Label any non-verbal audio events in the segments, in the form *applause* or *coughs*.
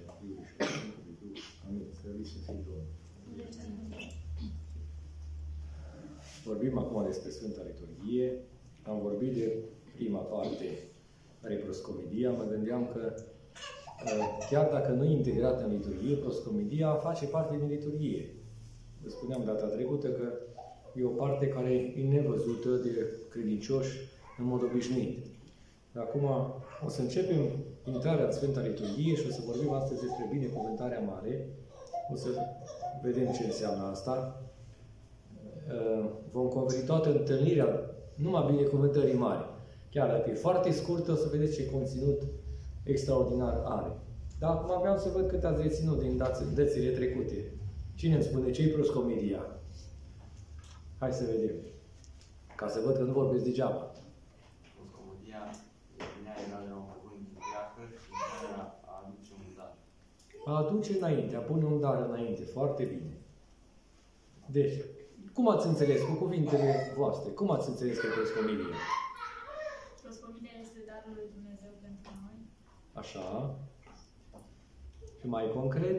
și a Fiului și a Sfântului Duh. Amin. Slăvit să fie Domnul. Vorbim acum despre Sfânta Liturghie. Am vorbit de prima parte, reproscomedia. Mă gândeam că uh, chiar dacă nu e integrată în liturghie, proscomedia face parte din liturghie. Vă spuneam data trecută că e o parte care e nevăzută de credincioși în mod obișnuit. Acum o să începem intrarea în Sfânta Liturghie și o să vorbim astăzi despre binecuvântarea mare. O să vedem ce înseamnă asta. Uh, vom converi toată întâlnirea numai binecuvântării mari. Chiar dacă e foarte scurtă, o să vedeți ce conținut extraordinar are. Dar acum vreau să văd cât ați reținut din dățile trecute. Cine îmi spune ce-i proscomedia? Hai să vedem. Ca să văd că nu vorbesc degeaba. A aduce înainte, a pune un dar înainte. Foarte bine. Deci, cum ați înțeles cu cuvintele voastre? Cum ați înțeles că e proscomilie? Proscomilia este darul lui Dumnezeu pentru noi. Așa. Și mai concret?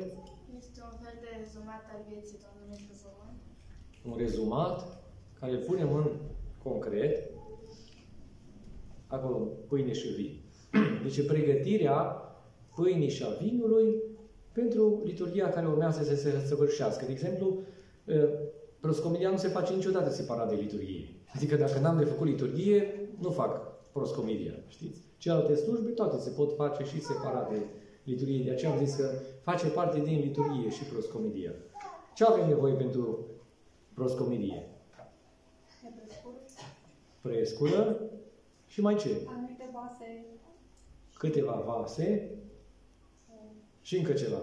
Este un fel de rezumat al vieții Domnului pe pământ. Un rezumat care îl punem în concret acolo, pâine și vin. *clears throat* Deci pregătirea pâinii și a vinului pentru liturgia care urmează să se săvârșească. De exemplu, proscomedia nu se face niciodată separat de liturgie. Adică dacă n-am de făcut liturgie, nu fac proscomedia, știți? Celelalte slujbe, toate se pot face și separat de liturgie. De aceea am zis că face parte din liturgie și proscomedia. Ce avem nevoie pentru proscomedie? Presculă. Și mai ce? Anumite vase. Câteva vase. Și încă ceva.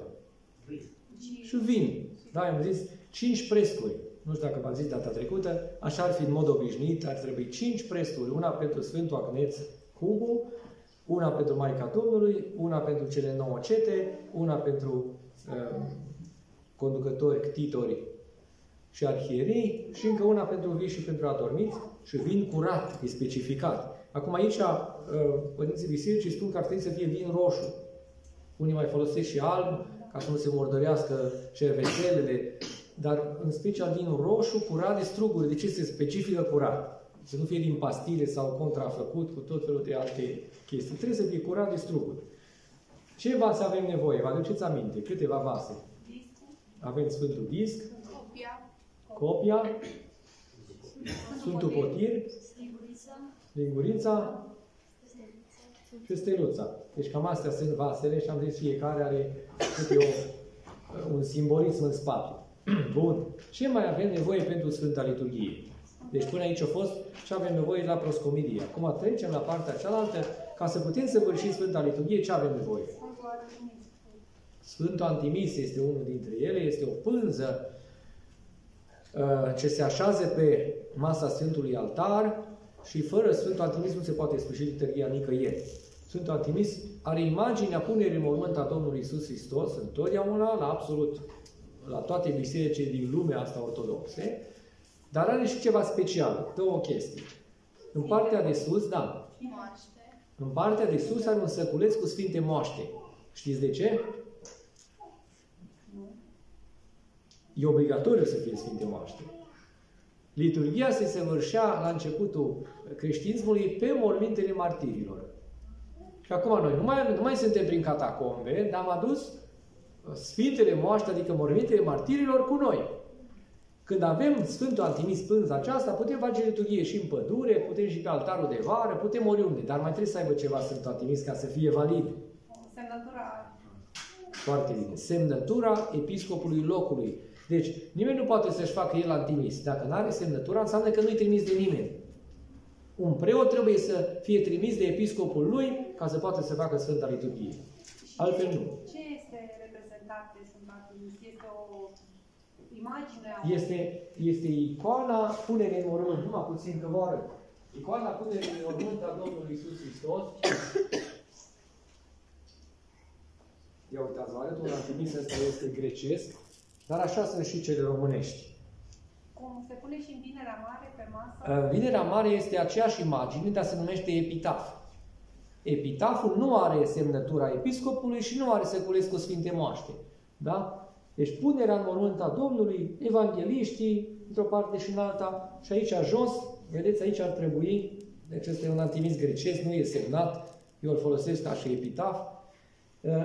Și vin. Da, am zis cinci prescuri. Nu știu dacă v-am zis data trecută, așa ar fi în mod obișnuit, ar trebui cinci presturi, una pentru Sfântul Agneț Cubu, una pentru Maica Domnului, una pentru cele nouă cete, una pentru uh, conducători, ctitori și arhierii și încă una pentru vii și pentru adormiți și vin curat, e specificat. Acum aici, uh, părinții bisericii spun că ar trebui să fie vin roșu. Unii mai folosesc și alb, ca să nu se mordărească cervețelele, dar în special vin roșu curat de struguri. De ce se specifică curat? Să nu fie din pastile sau contrafăcut cu tot felul de alte chestii. Trebuie să fie curat de struguri. Ce vase avem nevoie? Vă aduceți aminte? Câteva vase? Avem Sfântul Disc, Copia, Copia, Sfântul Potir, Lingurița și Steluța. Deci cam astea sunt vasele și am zis fiecare are câte o, un simbolism în spate. *clears throat* Bun. Ce mai avem nevoie pentru Sfânta Liturghie? Deci până aici a fost ce avem nevoie la proscomidie. Acum trecem la partea cealaltă. Ca să putem să vârșim Sfânta Liturghie, ce avem nevoie? Sfântul Antimis este unul dintre ele. Este o pânză uh, ce se așează pe masa Sfântului Altar și fără Sfântul Antimis nu se poate sfârși liturghia nicăieri. Sfântul Antimis are imaginea punerii în mormânt a Domnului Isus Hristos întotdeauna, la absolut, la toate bisericile din lumea asta ortodoxe, dar are și ceva special, două chestii. În partea de sus, da, moaște, în partea de sus are un săculeț cu sfinte moaște. Știți de ce? E obligatoriu să fie sfinte moaște. Liturgia se săvârșea la începutul creștinismului pe mormintele martirilor. Și acum noi nu mai, nu mai suntem prin catacombe, dar am adus Sfintele moaște, adică mormintele martirilor, cu noi. Când avem Sfântul Antimis pânza aceasta, putem face liturghie și în pădure, putem și pe altarul de vară, putem oriunde, dar mai trebuie să aibă ceva Sfântul Antimis ca să fie valid. Semnătura. Foarte bine. Semnătura episcopului locului. Deci, nimeni nu poate să-și facă el Antimis. Dacă nu are semnătura, înseamnă că nu-i trimis de nimeni. Un preot trebuie să fie trimis de episcopul lui ca să poată să facă Sfânta Liturghie. Altfel nu. Ce este reprezentat de Sfântul Antimis? Este o imagine? a- Este, este icoana punerii în mormânt. Numai puțin că vă arăt. Icoana punerii în mormânt a Domnului Isus Hristos. Ia uitați, vă arăt un antimis ăsta este grecesc, dar așa sunt și cele românești. Cum se pune și în vinerea mare pe masă? În Vinerea Mare este aceeași imagine, dar se numește epitaf. Epitaful nu are semnătura episcopului și nu are cu Sfinte Moaște. Da? Deci punerea în mormânt a Domnului, evangeliștii, într-o parte și în alta, și aici jos, vedeți, aici ar trebui, deci este un antimis grecesc, nu e semnat, eu îl folosesc ca și epitaf,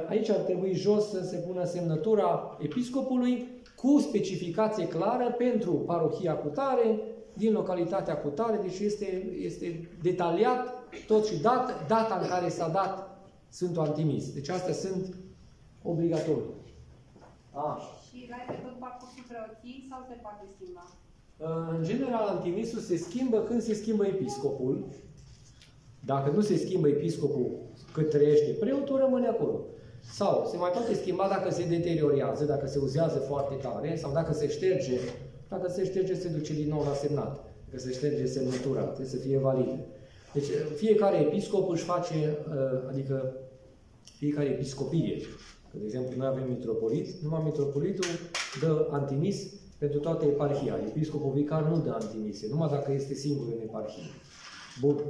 aici ar trebui jos să se pună semnătura episcopului cu specificație clară pentru parohia cutare, din localitatea cutare, deci este, este detaliat tot și dat, data în care s-a dat Sfântul Antimis. Deci astea sunt obligatorii. Așa. Și la pe tot parcursul preoții sau se poate schimba? În general, antimisul se schimbă când se schimbă episcopul. Dacă nu se schimbă episcopul cât trăiește preotul, rămâne acolo. Sau se mai poate schimba dacă se deteriorează, dacă se uzează foarte tare, sau dacă se șterge. Dacă se șterge, se duce din nou la semnat. Dacă se șterge semnătura, trebuie să fie validă. Deci fiecare episcop își face, uh, adică fiecare episcopie, că de exemplu noi avem mitropolit, numai mitropolitul dă antimis pentru toată eparhia. Episcopul vicar nu dă antimise, numai dacă este singur în eparhie. Bun.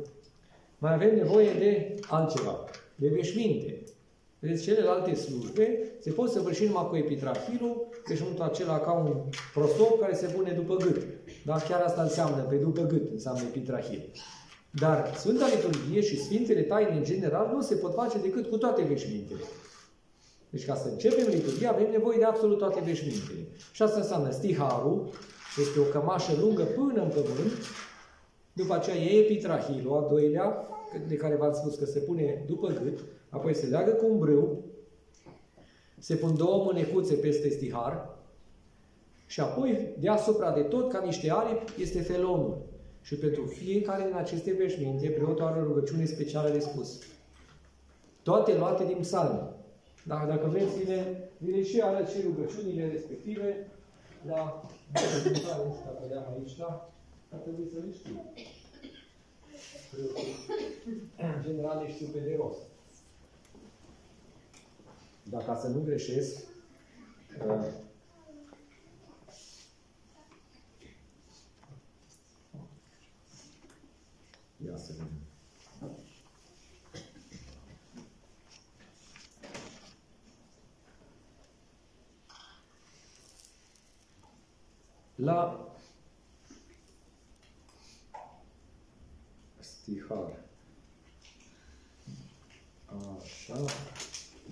Mai avem nevoie de altceva, de veșminte. Vedeți, celelalte slujbe se pot săvârși numai cu epitrahilul, veșmântul acela ca un prosop care se pune după gât. Dar chiar asta înseamnă, pe după gât înseamnă epitrahil. Dar Sfânta Liturghie și Sfintele Taine în general nu se pot face decât cu toate veșmintele. Deci ca să începem liturghia avem nevoie de absolut toate veșmintele. Și asta înseamnă stiharul, este o cămașă lungă până în pământ, după aceea e epitrahilul, a doilea, de care v-am spus că se pune după gât, apoi se leagă cu un brâu, se pun două mânecuțe peste stihar și apoi deasupra de tot, ca niște aripi, este felonul. Și pentru fiecare din aceste veșminte, preotul are o rugăciune specială de spus. Toate luate din psalmi. Dar dacă vreți, vine, vine și arăt și rugăciunile respective, da, dacă le-am aici, da, ar trebui să le știu. În general le știu pe de rost. Dar ca să nu greșesc, uh, Ia să vedem. La stihar. Așa.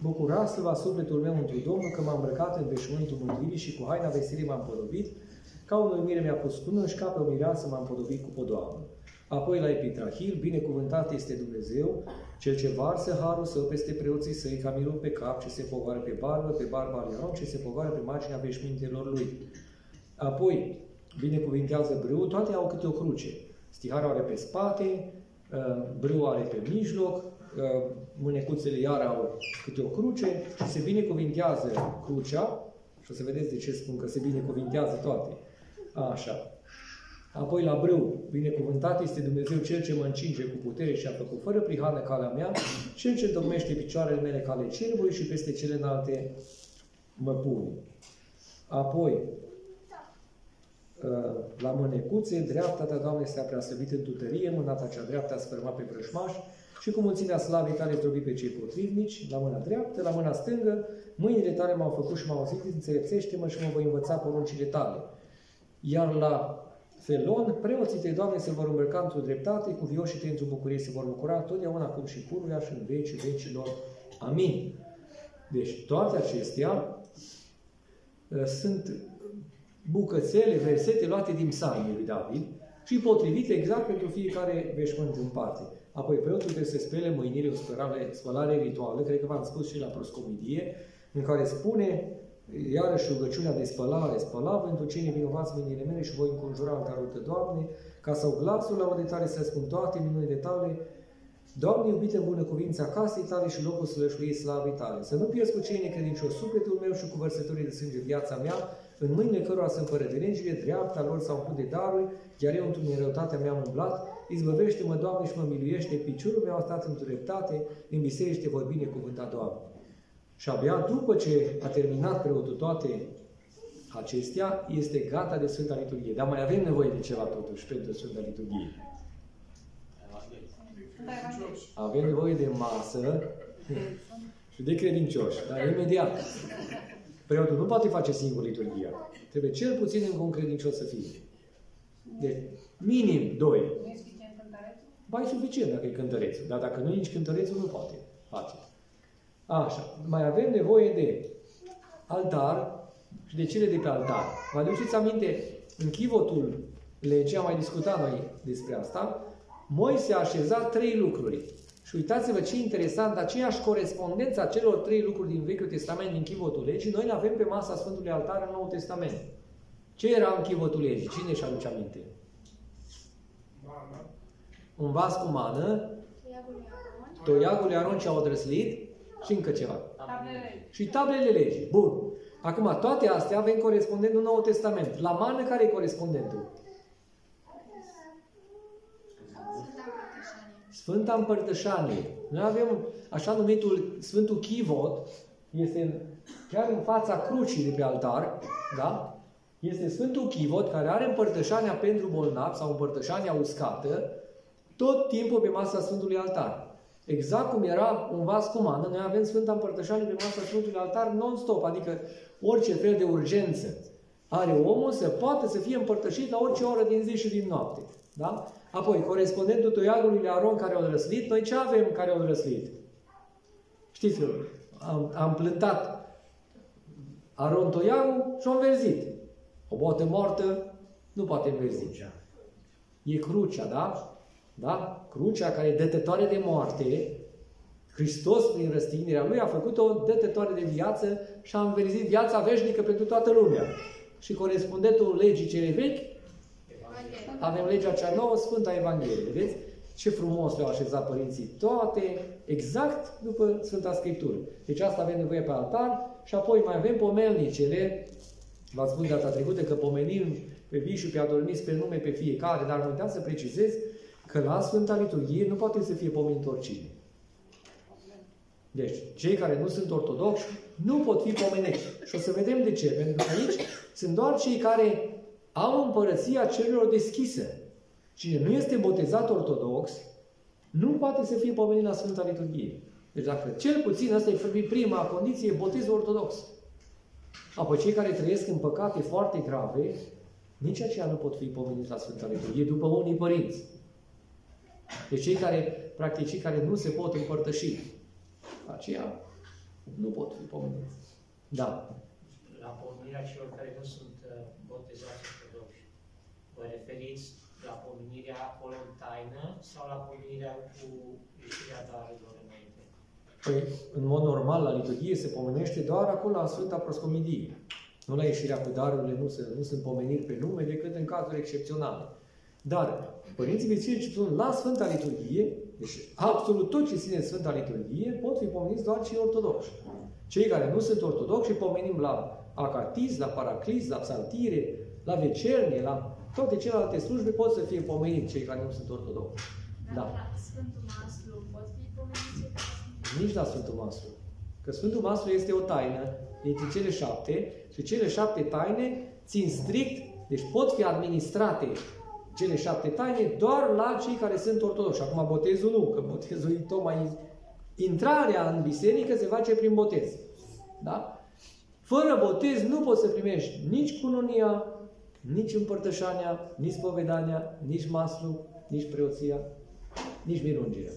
Bucurați-vă sufletul meu într Domnul că m-am îmbrăcat în veșmântul mântuirii și cu haina veselii m-am podobit, ca un mire mi-a pus cună și ca pe o mireasă m-am podobit cu podoabă. Apoi la Epitrahil, binecuvântat este Dumnezeu, cel ce varsă harul său peste preoții săi, ca mirul pe cap, ce se pogoară pe barbă, pe barba lui Aron, ce se pogoară pe marginea veșmintelor lui. Apoi, binecuvintează brâul, toate au câte o cruce. Stiharul are pe spate, uh, brâul are pe mijloc, uh, mânecuțele iar au câte o cruce și se binecuvintează crucea, și o să vedeți de ce spun că se binecuvintează toate. Așa. Apoi la brâu, binecuvântat este Dumnezeu Cel ce mă încinge cu putere și a făcut fără prihană calea mea, Cel ce domnește picioarele mele cale cerbului și peste cele înalte mă pun. Apoi, uh, la mânecuțe, dreapta ta, Doamne, este preasăvit în tutărie, mâna ta cea dreaptă a sfârmat pe vrășmaș și cu mulțimea slavei tale zdrobi pe cei potrivnici, la mâna dreaptă, la mâna stângă, mâinile tale m-au făcut și m-au auzit, înțelepțește-mă și mă voi învăța poruncile tale. Iar la felon, preoții tăi, Doamne, se vor îmbrăca într-o dreptate, cu vioșii tăi într-o bucurie se vor bucura totdeauna acum și pururea și în vecii vecilor. Amin. Deci toate acestea uh, sunt bucățele, versete luate din psalmii lui David și potrivite exact pentru fiecare veșmânt în parte. Apoi preotul trebuie să spele mâinile, o spălare, spălare rituală, cred că v-am spus și la proscomidie, în care spune iarăși rugăciunea de spălare, spăla pentru cei nevinovați mâinile mele și voi înconjura altarul Tău, Doamne, ca sau glasul la tare să spun toate minunile Tale, Doamne, iubite în bună cuvința casei Tale și locul slășluiei slavei Tale, să nu pierzi cu cei necredincioși sufletul meu și cu vărsătorii de sânge viața mea, în mâinile cărora sunt fără de legile, dreapta lor s-au umplut de daruri, iar eu într-o răutatea mea umblat, izbăvește-mă, Doamne, și mă miluiește, piciorul meu a stat în dreptate, în biseriște voi binecuvânta, Doamne. Și abia după ce a terminat preotul toate acestea, este gata de Sfânta Liturghie. Dar mai avem nevoie de ceva totuși pentru Sfânta Liturghie. Sfânta Evanghelie. Avem nevoie de masă și de credincioși, dar imediat. Preotul nu poate face singur liturgia. Trebuie cel puțin încă un credincios să fie. Deci, minim doi. Nu e suficient cântărețul? Ba, e suficient dacă e cântărețul, dar dacă nu e nici cântărețul, nu poate face. Așa, mai avem nevoie de altar și de cele de pe altar. Vă aduceți aminte, în chivotul legii, am mai discutat noi despre asta, Moise a așezat trei lucruri. Și uitați-vă ce interesant, aceeași corespondență a celor trei lucruri din Vechiul Testament, din chivotul legii, noi le avem pe masa Sfântului Altar în Noul Testament. Ce era în chivotul legii? Cine își aduce aminte? Un vas cu mană, toiagul lui Aron ce a odrăslit și încă ceva. Tablele. Și tablele legii. Bun. Acum, toate astea avem corespondentul în Noul Testament. La mană, care e corespondentul? Sfânta Împărtășanie. Noi avem așa numitul Sfântul Chivot, este în, chiar în fața crucii de pe altar, da? Este Sfântul Chivot care are împărtășania pentru bolnav sau împărtășania uscată tot timpul pe masa Sfântului Altar. Exact cum era un vas cu mană, noi avem Sfânta Împărtășanie pe masa Sfântului Altar non-stop, adică orice fel de urgență are omul să poată să fie împărtășit la orice oră din zi și din noapte. Da? Apoi, corespondentul toiagului lui Aron care au răslit, noi ce avem care au răslit? Știți că am, am plântat Aron toiagul și a înverzit. O botă moartă nu poate înverzi. E crucea, da? Da? Crucea care e dătătoare de moarte, Hristos, prin răstignirea Lui, a făcut-o dătătoare de viață și a înverzit viața veșnică pentru toată lumea. Și corespondentul legii cele vechi, avem legea cea nouă, Sfânta Evanghelie. Vedeți? Ce frumos le-au așezat părinții toate, exact după Sfânta Scriptură. Deci asta avem nevoie pe altar și apoi mai avem pomelnicele. V-ați spus data trecută că pomenim pe vii și pe adormiți pe nume pe fiecare, dar nu să precizez că la Sfânta Liturghie nu poate să fie pomenit oricine. Deci, cei care nu sunt ortodoxi nu pot fi pomeniți. Și o să vedem de ce. Pentru că aici sunt doar cei care au împărăția cerurilor deschisă. Cine nu este botezat ortodox, nu poate să fie pomenit la Sfânta Liturghie. Deci dacă cel puțin asta e prima condiție, botezul ortodox. Apoi cei care trăiesc în păcate foarte grave, nici aceia nu pot fi pomeniți la Sfânta Liturghie, după unii părinți. Deci cei care, practic cei care nu se pot împărtăși, aceia nu pot fi pomeniți. Da. La pomenirea celor care nu sunt uh, botezați ortodoxi, vă referiți la pomenirea acolo în taină sau la pomenirea cu ieșirea darurilor înainte? Păi, în mod normal, la liturghie se pomenește doar acolo la Sfânta Proscomidie. Nu la ieșirea cu darurile nu, se, nu sunt pomeniri pe nume decât în cazuri excepționale. Dar Părinții Biserici spun la Sfânta Liturghie, deci absolut tot ce ține Sfânta Liturghie, pot fi pomeniți doar cei ortodoxi. Cei care nu sunt ortodoxi pomenim la acatis, la paraclis, la psaltire, la vecernie, la toate celelalte slujbe pot să fie pomeniți cei care nu sunt ortodoxi. Da. La Sfântul Maslu pot fi pomeniți? Nici la Sfântul Maslu. Că Sfântul Maslu este o taină dintre cele șapte și cele șapte taine țin strict, deci pot fi administrate cele șapte taine doar la cei care sunt ortodoxi. Acum botezul nu, că botezul e tocmai intrarea în biserică se face prin botez. Da? Fără botez nu poți să primești nici cununia, nici împărtășania, nici spovedania, nici maslu, nici preoția, nici mirungirea.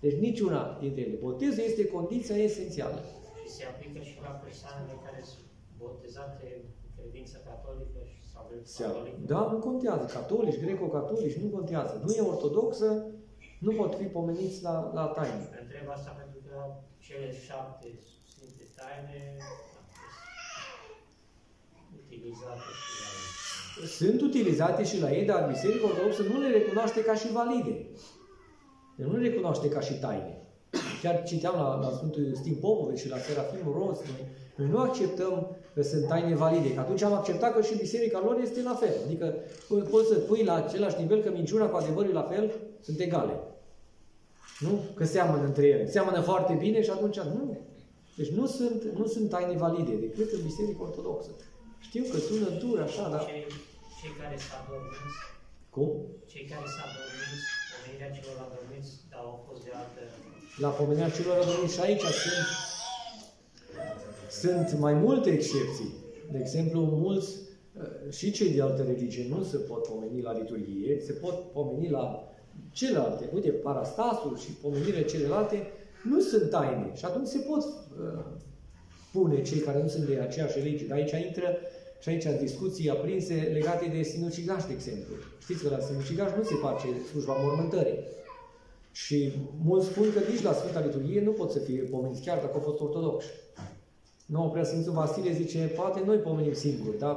Deci niciuna dintre ele. Botezul este condiția esențială. Și se aplică și la persoanele care sunt botezate în credință catolică și se Da, nu contează. Catolici, greco-catolici, nu contează. Nu e ortodoxă, nu pot fi pomeniți la, la taine. Întreb asta pentru că cele șapte Sfinte Taine utilizate și la ei. Sunt utilizate și la ei, dar Biserica Ortodoxă nu le recunoaște ca și valide. Nu le recunoaște ca și taine. Chiar citeam la, la Sfântul Stim Popovici și la Serafim Rost, noi, noi nu acceptăm că sunt taine valide. Că atunci am acceptat că și biserica lor este la fel. Adică poți să pui la același nivel că minciuna cu adevărul la fel sunt egale. Nu? Că seamănă între ele. Seamănă foarte bine și atunci nu. Deci nu sunt, nu sunt taine valide decât în biserica ortodoxă. Știu că sună dur așa, dar... Cei, cei care s-a dormit, Cum? cei care s-a dormit, o pomenirea celor adormiți, dar au fost de altă... La pomenirea celor adormiți și aici sunt, sunt mai multe excepții. De exemplu, mulți uh, și cei de altă religie nu se pot pomeni la liturghie, se pot pomeni la celelalte. Uite, parastasul și pomenirile celelalte nu sunt taine. Și atunci se pot uh, pune cei care nu sunt de aceeași religie. Dar aici intră și aici discuții aprinse legate de sinucigaș, de exemplu. Știți că la sinucigaș nu se face slujba mormântării. Și mulți spun că nici la Sfânta Liturghie nu pot să fie pomeniți, chiar dacă au fost ortodoxi. Nouă Preasfințul Vasile zice, poate noi pomenim singuri, dar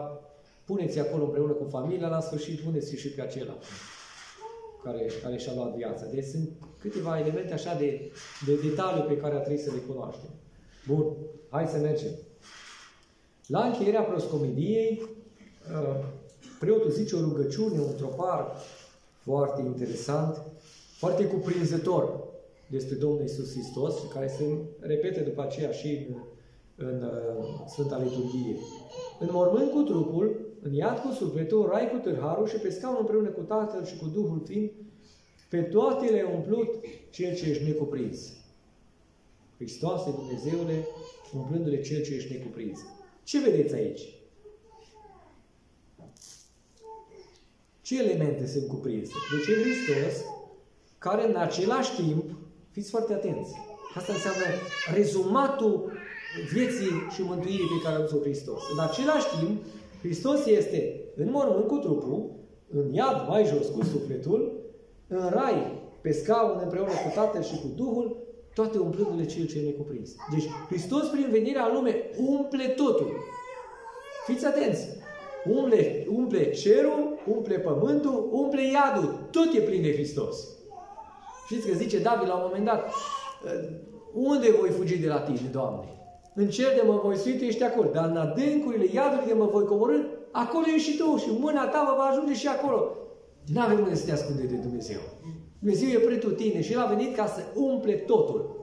puneți acolo împreună cu familia, la sfârșit puneți și pe acela care, care și-a luat viața. Deci sunt câteva elemente așa de, de detaliu pe care a trebuit să le cunoaștem. Bun, hai să mergem. La încheierea proscomidiei, uh, preotul zice o rugăciune, un tropar foarte interesant, foarte cuprinzător despre Domnul Isus Hristos și care se repete după aceea și în, în uh, Sfânta Liturghie. În mormânt cu trupul, în iad cu sufletul, rai cu târharul și pe scaun împreună cu Tatăl și cu Duhul fiind, pe toate le umplut cel ce ești necuprins. Hristoase, Dumnezeule, umplându-le cel ce ești necuprins. Ce vedeți aici? Ce elemente sunt cuprinse? Deci e Hristos care în același timp, fiți foarte atenți, asta înseamnă rezumatul vieții și mântuirii pe care a dus-o Hristos. În același timp, Hristos este în mormânt cu trupul, în iad mai jos cu sufletul, în rai, pe scaun împreună cu Tatăl și cu Duhul, toate umplându-le cel ce e necuprins. Deci Hristos prin venirea în lume umple totul. Fiți atenți! Umple, umple cerul, umple pământul, umple iadul. Tot e plin de Hristos. Știți că zice David la un moment dat, unde voi fugi de la tine, Doamne? În cer de mă voi sui, tu ești acolo. Dar în adâncurile iadului de mă voi coborâ, acolo ești și tu și mâna ta vă va ajunge și acolo. Nu avem unde să te ascunde de Dumnezeu. Dumnezeu e pretutine și El a venit ca să umple totul.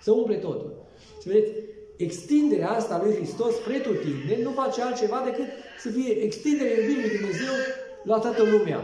Să umple totul. Și vedeți, extinderea asta lui Hristos pretutine nu face altceva decât să fie extinderea iubirii lui Dumnezeu la toată lumea.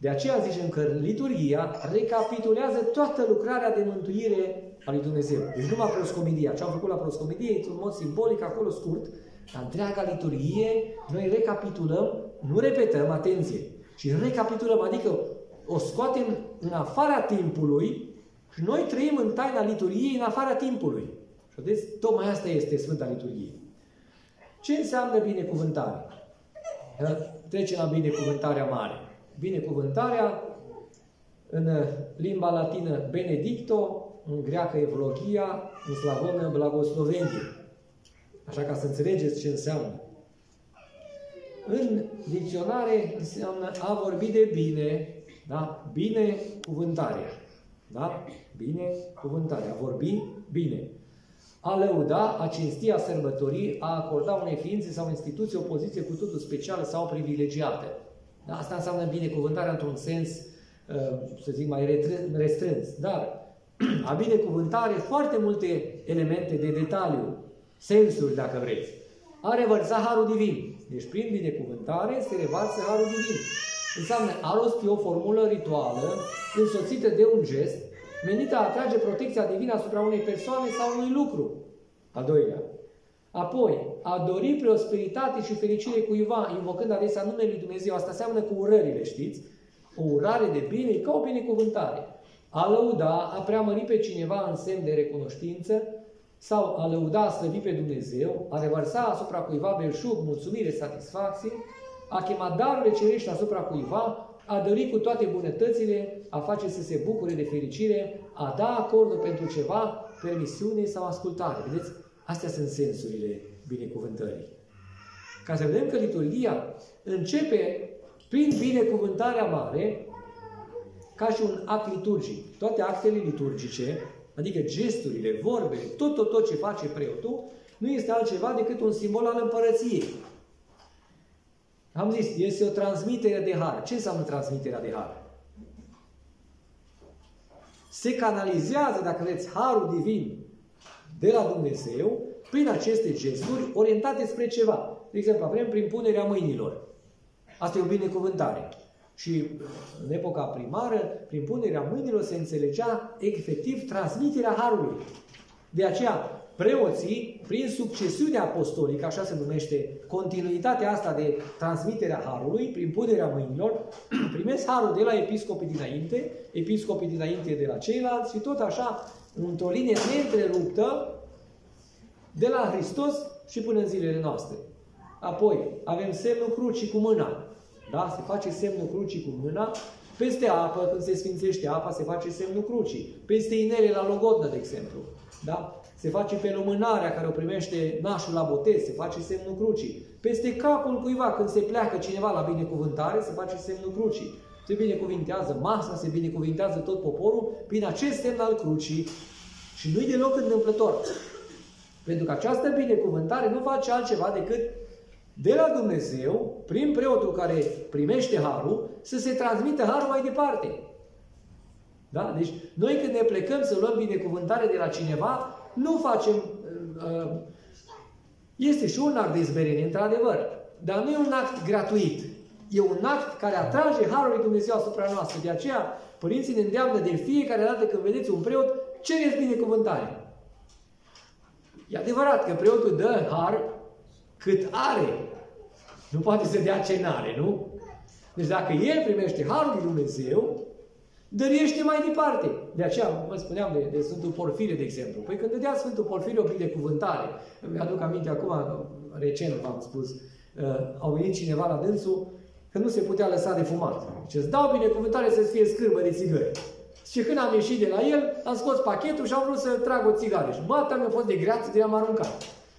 De aceea zicem că liturgia recapitulează toată lucrarea de mântuire a lui Dumnezeu. Deci numai proscomidia. Ce am făcut la proscomidie, într-un mod simbolic, acolo scurt, dar întreaga liturghie, noi recapitulăm, nu repetăm, atenție, ci recapitulăm, adică o scoatem în afara timpului și noi trăim în taina liturgiei în afara timpului. Și vedeți, tocmai asta este Sfânta Liturghie. Ce înseamnă binecuvântare? Trecem la binecuvântarea mare. Binecuvântarea în limba latină benedicto, în greacă evlogia, în slavonă blagoslovenie. Așa ca să înțelegeți ce înseamnă. În dicționare înseamnă a vorbi de bine, da? Bine cuvântare. Da? Bine cuvântare. A vorbi bine. A lăuda, a cinsti, a sărbători, a acorda unei ființe sau instituție o poziție cu totul specială sau privilegiată. Da? Asta înseamnă binecuvântarea într-un sens, uh, să zic, mai restrâns. Dar *clears throat* a binecuvântare foarte multe elemente de detaliu, sensuri, dacă vreți. A revărsa Harul Divin. Deci, prin binecuvântare se revarsă Harul Divin. Înseamnă a rosti o formulă rituală însoțită de un gest menită a atrage protecția divină asupra unei persoane sau unui lucru. Al doilea. Apoi, a dori prosperitate și fericire cuiva, invocând adesea numele Lui Dumnezeu. Asta seamănă cu urările, știți? O urare de bine ca o binecuvântare. A lăuda, a preamări pe cineva în semn de recunoștință, sau a lăuda, a slăvi pe Dumnezeu, a revărsa asupra cuiva belșug, mulțumire, satisfacție, a chema darurile cerești asupra cuiva, a dări cu toate bunătățile, a face să se bucure de fericire, a da acordul pentru ceva, permisiune sau ascultare. Vedeți? Astea sunt sensurile binecuvântării. Ca să vedem că liturgia începe prin binecuvântarea mare, ca și un act liturgic. Toate actele liturgice, adică gesturile, vorbele, tot, tot, tot ce face preotul, nu este altceva decât un simbol al împărăției. Am zis, este o transmitere de har. Ce înseamnă transmiterea de har? Se canalizează, dacă vreți, harul divin de la Dumnezeu prin aceste gesturi orientate spre ceva. De exemplu, avem prin punerea mâinilor. Asta e o binecuvântare. Și în epoca primară, prin punerea mâinilor se înțelegea efectiv transmiterea Harului. De aceea, preoții, prin succesiunea apostolică, așa se numește, continuitatea asta de transmiterea Harului, prin punerea mâinilor, *clears throat* primesc Harul de la episcopii dinainte, episcopii dinainte de la ceilalți și tot așa, într-o linie neîntreruptă, de la Hristos și până în zilele noastre. Apoi, avem semnul crucii cu mâna. Da? Se face semnul crucii cu mâna. Peste apă, când se sfințește apa, se face semnul crucii. Peste inele la logodnă, de exemplu. Da? Se face pe lumânarea care o primește nașul la botez, se face semnul crucii. Peste capul cuiva, când se pleacă cineva la binecuvântare, se face semnul crucii. Se binecuvintează masa, se binecuvintează tot poporul prin acest semn al crucii. Și nu-i deloc întâmplător. Pentru că această binecuvântare nu face altceva decât de la Dumnezeu, prin preotul care primește harul, să se transmită harul mai departe. Da? Deci, noi când ne plecăm să luăm binecuvântare de la cineva, nu facem... Uh, este și un act de izberenie, într-adevăr, dar nu e un act gratuit. E un act care atrage Harul lui Dumnezeu asupra noastră. De aceea, părinții ne îndeamnă de fiecare dată când vedeți un preot, cereți binecuvântare. E adevărat că preotul dă har cât are. Nu poate să dea ce n-are, nu? Deci dacă el primește harul lui Dumnezeu, dăriește mai departe. De aceea, vă spuneam de, de Sfântul Porfirie, de exemplu. Păi când dădea Sfântul Porfirie o binecuvântare, îmi aduc aminte acum, recent v-am spus, uh, au venit cineva la dânsul că nu se putea lăsa de fumat. Și îți dau binecuvântare să-ți fie scârbă de țigări. Și când am ieșit de la el, am scos pachetul și am vrut să trag o țigară. Și bata mi-a fost de greață, de am aruncat.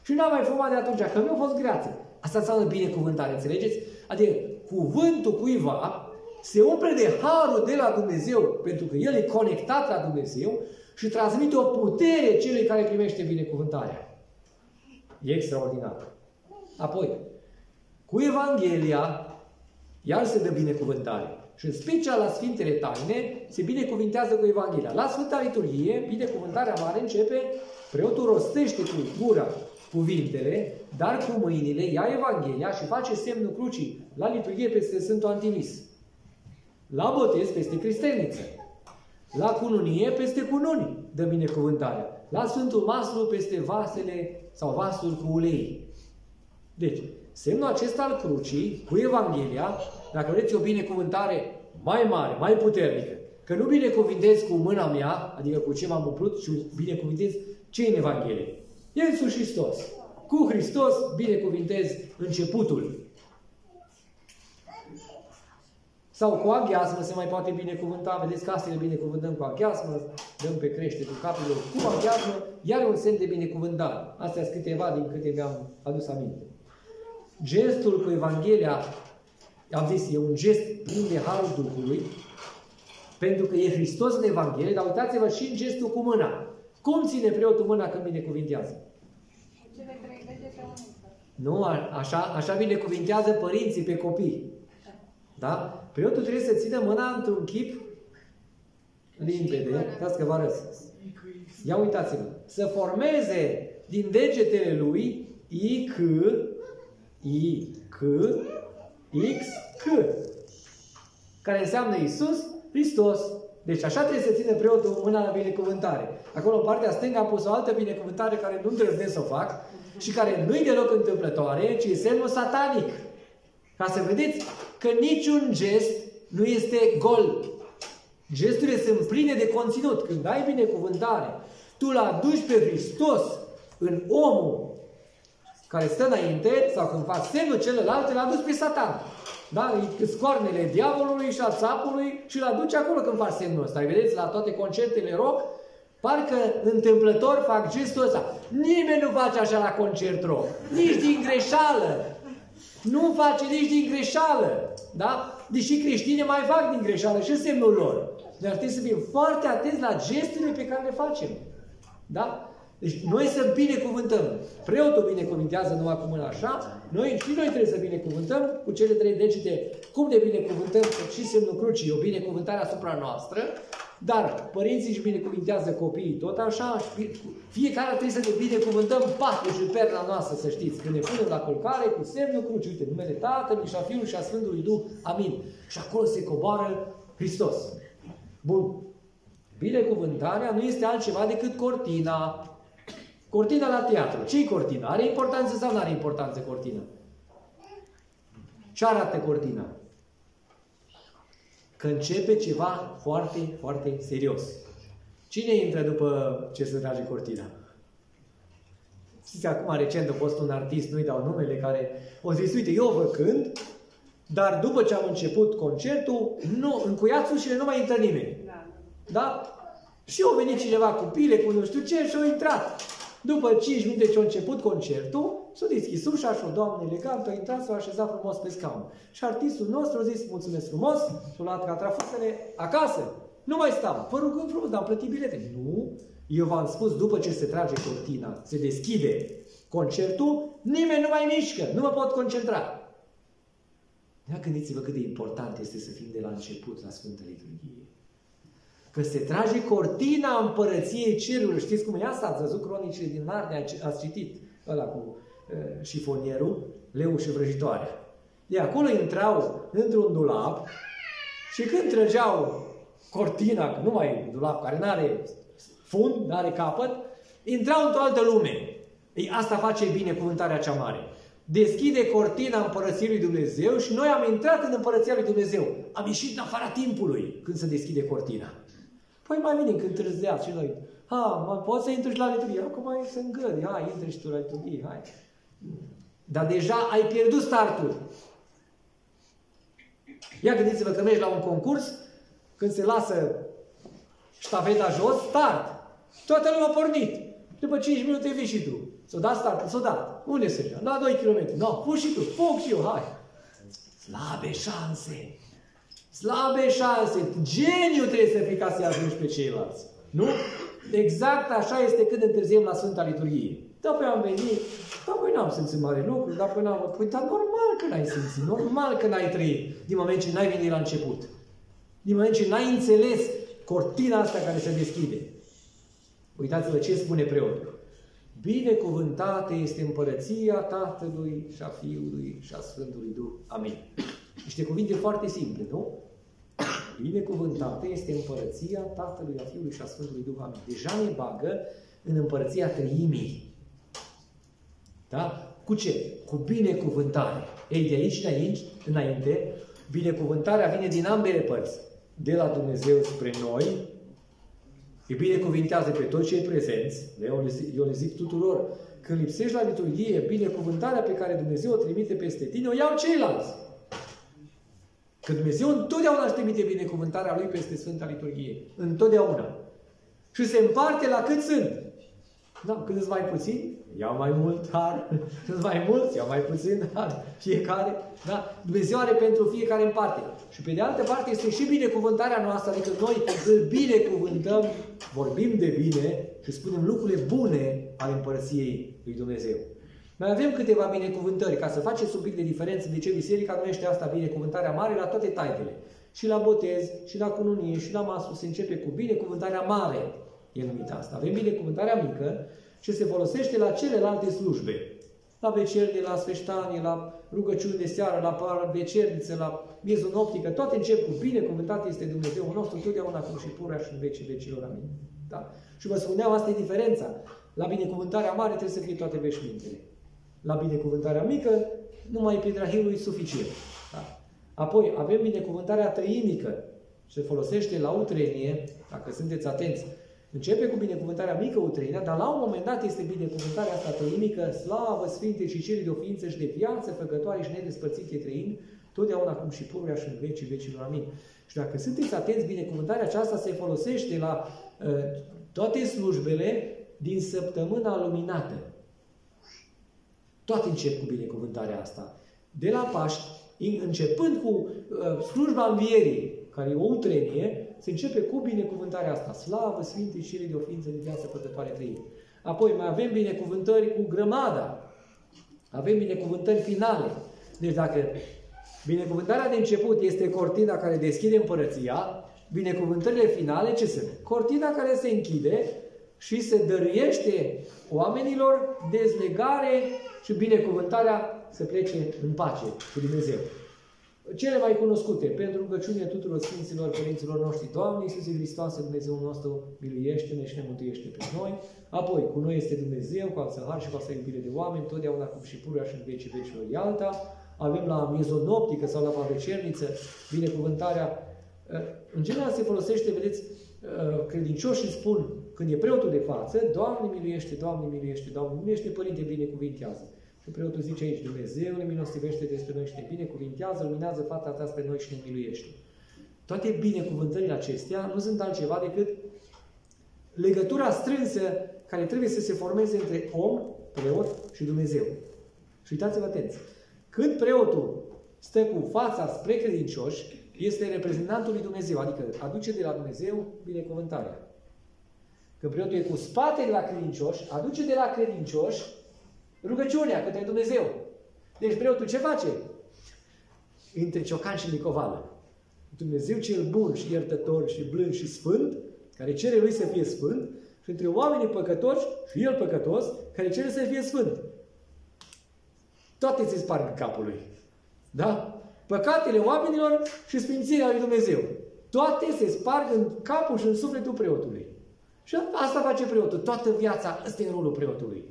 Și n-am mai fumat de atunci, că mi-a fost greață. Asta înseamnă binecuvântare, înțelegeți? Adică cuvântul cuiva se umple de harul de la Dumnezeu, pentru că el e conectat la Dumnezeu și transmite o putere celui care primește binecuvântarea. E extraordinar. Apoi, cu Evanghelia, iar se dă binecuvântare. Și în special la Sfintele Taine se binecuvintează cu Evanghelia. La Sfânta Liturghie, binecuvântarea mare începe, preotul rostește cu gura cuvintele, dar cu mâinile ia Evanghelia și face semnul crucii la liturghie peste Sfântul Antimis. La botez peste cristelniță. La cununie peste cununi dă binecuvântarea. La Sfântul Maslu peste vasele sau vasul cu ulei. Deci, semnul acesta al crucii, cu Evanghelia, dacă vreți o binecuvântare mai mare, mai puternică, că nu binecuvintez cu mâna mea, adică cu ce m-am umplut, ci binecuvintez ce în Evanghelie. El însuși Hristos. Cu Hristos binecuvintez începutul. Sau cu aghiasmă se mai poate binecuvânta. Vedeți că asta le binecuvântăm cu aghiasmă, dăm pe creștetul capului cu aghiasmă, iar un semn de binecuvântare. Astea sunt câteva din câte mi-am adus aminte. Gestul cu Evanghelia, am zis, e un gest plin de Harul Duhului, pentru că e Hristos în Evanghelie, dar uitați-vă și în gestul cu mâna. Cum ține preotul mâna când binecuvintează? Cele trei degete Nu, așa, așa binecuvintează părinții pe copii. Da? Preotul trebuie să țină mâna într-un chip limpede. Dați că vă arăt. Ia uitați-vă. Să formeze din degetele lui I, C, I, C, X, C. Care înseamnă Isus, Hristos. Deci așa trebuie să țină preotul mâna la binecuvântare. Acolo, în partea stângă, am pus o altă binecuvântare care nu îndrăznesc să o fac și care nu-i deloc întâmplătoare, ci e semnul satanic. Ca să vedeți că niciun gest nu este gol. Gesturile sunt pline de conținut. Când ai binecuvântare, tu îl aduci pe Hristos în omul care stă înainte, sau când faci semnul celălalt, îl aduci pe Satan. Da? Scoarnele diavolului și a țapului și îl aduce acolo când faci semnul ăsta. Vedeți, la toate concertele rock, parcă întâmplător fac gestul ăsta. Nimeni nu face așa la concert rock. Nici din greșeală. Nu face nici din greșeală. Da? Deși creștini mai fac din greșeală și semnul lor. Noi ar trebui să fim foarte atenți la gesturile pe care le facem. Da? Deci noi să binecuvântăm. Preotul binecuvintează numai cu mâna așa, noi și noi trebuie să binecuvântăm cu cele trei degete. Cum de binecuvântăm și semnul crucii, o binecuvântare asupra noastră, Dar părinții își binecuvintează copiii tot așa, fiecare trebuie să ne binecuvântăm patul și perna noastră, să știți. Când ne punem la culcare cu semnul cruci, uite, numele Tatălui și a Fiului și a Sfântului Duh, amin. Și acolo se coboară Hristos. Bun. Binecuvântarea nu este altceva decât cortina. Cortina la teatru. ce e cortina? Are importanță sau nu are importanță cortina? Ce arată cortina? Că începe ceva foarte, foarte serios. Cine intră după ce se trage cortina? Știți, acum recent a fost un artist, nu-i dau numele, care o zis, uite, eu vă cânt, dar după ce am început concertul, nu, în cuiațul și nu mai intră nimeni. Da. da? Și au venit cineva cu pile, cu nu știu ce, și au intrat. După 5 minute ce a început concertul, s-a deschis ușa și o doamnă elegantă a intrat, s-a așezat frumos pe scaun. Și artistul nostru a zis, mulțumesc frumos, și-a luat catrafusele acasă. Nu mai stau, vă rugăm frumos, dar am plătit bilete. Nu, eu v-am spus, după ce se trage cortina, se deschide concertul, nimeni nu mai mișcă, nu mă pot concentra. Ia gândiți-vă cât de important este să fim de la început la Sfântă Liturghie. Că se trage cortina împărăției cerului. Știți cum e asta? Ați văzut cronicile din Narnia, ați citit ăla cu uh, șifonierul, leu și vrăjitoare. De acolo intrau într-un dulap și când trăgeau cortina, că nu mai e dulap, care nu are fund, nu are capăt, intrau într-o altă lume. Ei, asta face binecuvântarea cea mare. Deschide cortina împărăției lui Dumnezeu și noi am intrat în împărăția lui Dumnezeu. Am ieșit în afara timpului când se deschide cortina. Păi mai venim când târziați și noi. Ha, mă, poți să intri și la liturghie. Acum mai să îngări. Hai, intri și tu la liturghie. Hai. Dar deja ai pierdut startul. Ia gândiți-vă că mergi la un concurs, când se lasă ștafeta jos, start. Toată lumea a pornit. După 5 minute vii și tu. S-o dat start, s-o dat. Unde se La 2 km. No, pui și tu, foc și eu, hai. Slabe șanse. Slabe șanse. Geniu trebuie să fii ca să ajungi pe ceilalți. Nu? Exact așa este când întârziem la Sfânta Liturghie. Da, păi am venit, da, păi n-am simțit mare lucru, da, păi n-am... Păi, dar normal că n-ai simțit, normal că n-ai trăit, din moment ce n-ai venit la început. Din moment ce n-ai înțeles cortina asta care se deschide. Uitați-vă ce spune preotul. Binecuvântată este împărăția Tatălui și a Fiului și a Sfântului Duh. Amin. Niște cuvinte foarte simple, nu? Binecuvântată este împărăția Tatălui, a Fiului și a Sfântului Duh. Amin. Deja ne bagă în împărăția trăimii. Da? Cu ce? Cu binecuvântare. Ei, de aici înainte, înainte, binecuvântarea vine din ambele părți. De la Dumnezeu spre noi, îi binecuvintează pe toți cei prezenți, eu le, zic, eu le zic tuturor, când lipsești la liturghie, binecuvântarea pe care Dumnezeu o trimite peste tine, o iau ceilalți. Că Dumnezeu întotdeauna își trimite binecuvântarea Lui peste Sfânta Liturghie. Întotdeauna. Și se împarte la cât sunt. Da, când îți mai puțin, iau mai mult har. Când *laughs* îți mai mult, iau mai puțin har. Fiecare, da? Dumnezeu are pentru fiecare în parte. Și pe de altă parte este și binecuvântarea noastră, adică noi îl binecuvântăm, vorbim de bine și spunem lucrurile bune ale împărăției lui Dumnezeu. Mai avem câteva binecuvântări, ca să faceți un pic de diferență de ce biserica numește asta binecuvântarea mare la toate tainele. Și la botez, și la cununie, și la masul se începe cu binecuvântarea mare, e numită asta. Avem binecuvântarea mică și se folosește la celelalte slujbe. La vecernie, la sfeștanie, la rugăciuni de seară, la vecerniță, la miezul noptică, toate încep cu binecuvântat este Dumnezeu nostru, totdeauna acum și purea și în vecii vecilor. Amin. Da? Și vă spuneam, asta e diferența. La binecuvântarea mare trebuie să fie toate veșmintele. La binecuvântarea mică, numai Pietrahilul e suficient. Da? Apoi, avem binecuvântarea trăinică. Se folosește la utrenie, dacă sunteți atenți, Începe cu binecuvântarea mică utreină, dar la un moment dat este binecuvântarea asta trăimică, slavă Sfinte și cele de o ființă și de viață făcătoare și nedespărțite trăind, totdeauna acum și pururea și în vecii vecilor. Amin. Și dacă sunteți atenți, binecuvântarea aceasta se folosește la uh, toate slujbele din săptămâna luminată. Toate încep cu binecuvântarea asta. De la Paști, începând cu uh, slujba învierii, care e o utrenie, se începe cu binecuvântarea asta. Slavă Sfinte și de o ființă de viață pătătoare trăire. Apoi mai avem binecuvântări cu grămada. Avem binecuvântări finale. Deci dacă binecuvântarea de început este cortina care deschide împărăția, binecuvântările finale ce sunt? Cortina care se închide și se dăruiește oamenilor dezlegare și binecuvântarea să plece în pace cu Dumnezeu. Cele mai cunoscute, pentru rugăciunea tuturor Sfinților Părinților noștri, Doamne Iisuse Hristoase, Dumnezeu nostru, miluiește-ne și ne mântuiește pe noi. Apoi, cu noi este Dumnezeu, cu altă har și cu altă iubire de oameni, totdeauna cum și pururea și în vecii vecilor e alta. Avem la miezonoptică sau la pavecerniță binecuvântarea. În general se folosește, vedeți, credincioșii spun, când e preotul de față, Doamne miluiește, Doamne miluiește, Doamne miluiește, Părinte binecuvintează. Și preotul zice aici, Dumnezeu ne milostivește despre noi și ne binecuvintează, luminează fata ta spre noi și ne miluiește. Toate binecuvântările acestea nu sunt altceva decât legătura strânsă care trebuie să se formeze între om, preot și Dumnezeu. Și uitați-vă atenți. Când preotul stă cu fața spre credincioși, este reprezentantul lui Dumnezeu, adică aduce de la Dumnezeu binecuvântarea. Când preotul e cu spatele la credincioși, aduce de la credincioși Rugăciunea către Dumnezeu. Deci preotul ce face? Între ciocan și licovală. Dumnezeu cel bun și iertător și blând și sfânt, care cere lui să fie sfânt, și între oamenii păcătoși și el păcătos, care cere să fie sfânt. Toate se sparg în capul lui. Da? Păcatele oamenilor și sfințirea lui Dumnezeu. Toate se sparg în capul și în sufletul preotului. Și asta face preotul. Toată viața, ăsta e rolul preotului.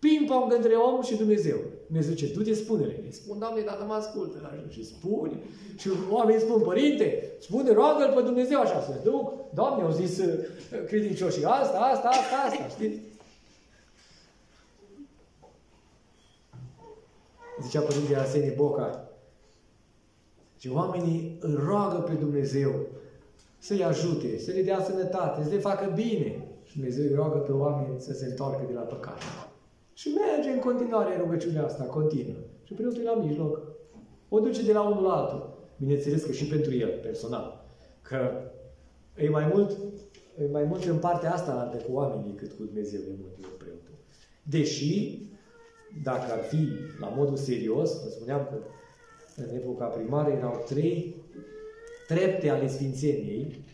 Ping-pong între om și Dumnezeu. Dumnezeu zice, du-te, spune-le. Îi spun, Doamne, dar nu mă ascultă. Și spune. Și oamenii spun, Părinte, spune, roagă-L pe Dumnezeu așa să duc. Doamne, au zis uh, credincioșii, asta, asta, asta, asta, știți? Zicea Părintele Arsenie Boca, și oamenii îl roagă pe Dumnezeu să-i ajute, să le dea sănătate, să le facă bine. Și Dumnezeu îi roagă pe oameni să se întoarcă de la păcat. Și merge în continuare rugăciunea asta, continuă. Și preotul e la mijloc. O duce de la unul la altul. Bineînțeles că și pentru el, personal. Că e mai mult, e mai mult în partea asta de cu oamenii cât cu Dumnezeu de multe ori preotul. Deși, dacă ar fi la modul serios, vă spuneam că în epoca primară erau trei trepte ale Sfințeniei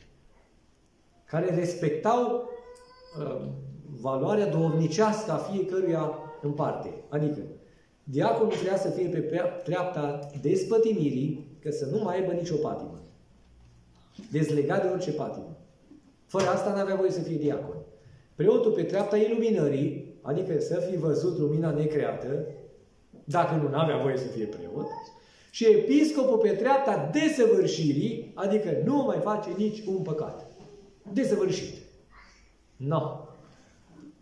care respectau uh, valoarea duhovnicească a fiecăruia în parte. Adică, diaconul trebuia să fie pe treapta despătimirii, că să nu mai aibă nicio patimă. Dezlegat de orice patimă. Fără asta nu avea voie să fie diacon. Preotul pe treapta iluminării, adică să fi văzut lumina necreată, dacă nu avea voie să fie preot, și episcopul pe treapta desăvârșirii, adică nu mai face nici un păcat. Desăvârșit. Nu. No.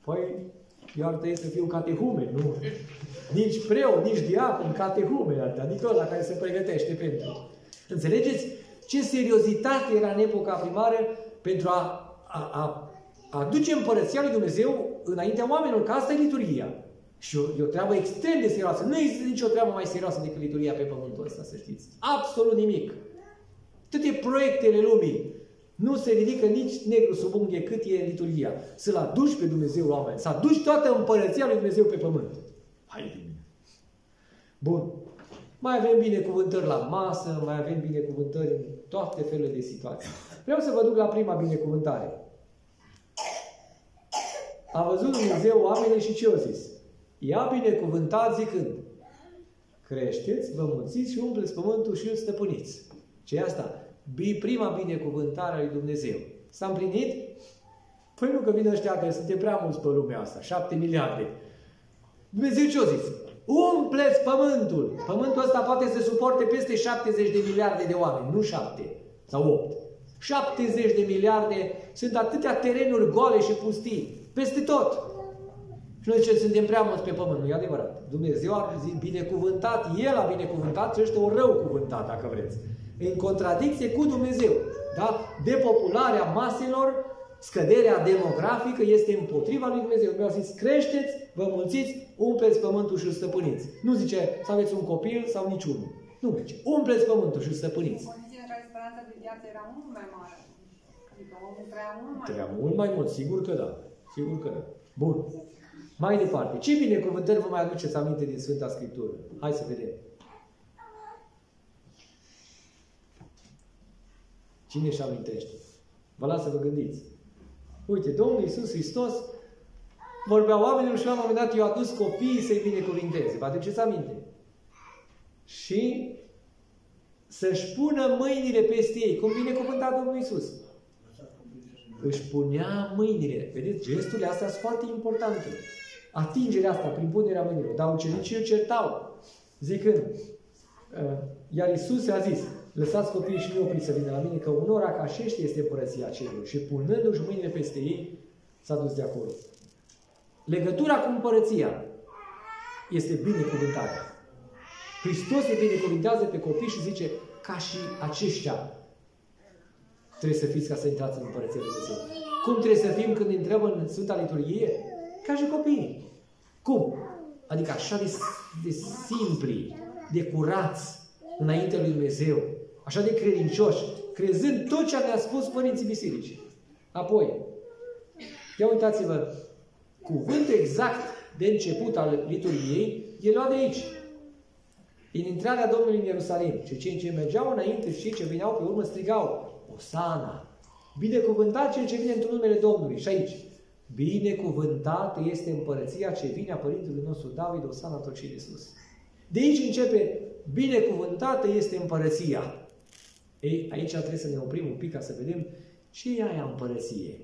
Păi, eu ar trebui să fiu catehumen, nu? Nici preot, nici diacon, catehumen, adică la care se pregătește pentru. Înțelegeți ce seriozitate era în epoca primară pentru a, a, a, a aduce împărăția lui Dumnezeu înaintea oamenilor, că asta e liturgia. Și e o treabă extrem de serioasă. Nu există nicio treabă mai serioasă decât liturgia pe pământul ăsta, să știți. Absolut nimic. Toate proiectele lumii, nu se ridică nici negru sub unghie cât e liturgia. Să-L aduci pe Dumnezeu la oameni. Să aduci toată împărăția lui Dumnezeu pe pământ. Hai de mine. Bun. Mai avem binecuvântări la masă, mai avem binecuvântări în toate felurile de situații. Vreau să vă duc la prima binecuvântare. A văzut Dumnezeu oamenii și ce au zis? Ia binecuvântat zicând, creșteți, vă mulțiți și umpleți pământul și îl stăpâniți. Ce e asta? Prima binecuvântare a lui Dumnezeu. S-a împlinit? Păi nu că vin ăștia că suntem prea mulți pe lumea asta, șapte miliarde. Dumnezeu ce-o zis? Umpleți pământul! Pământul ăsta poate să suporte peste 70 de miliarde de oameni, nu șapte sau opt. 70 de miliarde sunt atâtea terenuri goale și pustii, peste tot. Și noi zicem, suntem prea mulți pe pământ, nu e adevărat. Dumnezeu a zis, binecuvântat, El a binecuvântat și ăștia o rău cuvântat, dacă vreți în contradicție cu Dumnezeu. Da? Depopularea maselor, scăderea demografică este împotriva lui Dumnezeu. Dumnezeu a zis, creșteți, vă mulțiți, umpleți pământul și îl stăpâniți. Nu zice să aveți un copil sau niciunul. Nu zice, umpleți pământul și îl stăpâniți. Condițiile care speranța de viață era mult mai mare. Adică omul trăia mult mai Trăia mult mai mult, sigur că da. Sigur că da. Bun. Mai departe. Ce binecuvântări vă mai aduceți aminte din Sfânta Scriptură? Hai să vedem. Cine își amintește? Vă las să vă gândiți. Uite, Domnul Iisus Hristos vorbea oamenilor și la un moment dat i-a adus copiii să-i binecuvinteze. Vă aduceți aminte? Și să-și pună mâinile peste ei, cum binecuvânta Domnul Iisus. Își punea mâinile. Vedeți, gesturile astea sunt foarte importante. Atingerea asta prin punerea mâinilor. Dar ucenicii îl certau, zicând, uh, iar Iisus a zis, lăsați copiii și nu opriți să vină la mine, că unora ca aceștia este împărăția cerului. Și punându-și mâinile peste ei, s-a dus de acolo. Legătura cu împărăția este binecuvântarea. Hristos le binecuvintează pe copii și zice, ca și aceștia trebuie să fiți ca să intrați în Împărăția Lui Dumnezeu. Cum trebuie să fim când intrăm în Sfânta Liturghie? Ca și copiii. Cum? Adică așa de, de simpli, de curați înaintea lui Dumnezeu, așa de credincioși, crezând tot ce ne-a spus Părinții Bisericii. Apoi, ia uitați-vă, cuvântul exact de început al liturgiei e luat de aici. Din intrarea Domnului în Ierusalim. Și cei ce mergeau înainte și cei ce vineau pe urmă strigau, Osana! Binecuvântat cel ce vine într numele Domnului. Și aici, binecuvântată este împărăția ce vine a Părintelui nostru David, Osana tot ce de sus. De aici începe, binecuvântată este împărăția. Ei, aici trebuie să ne oprim un pic ca să vedem ce e aia împărăție.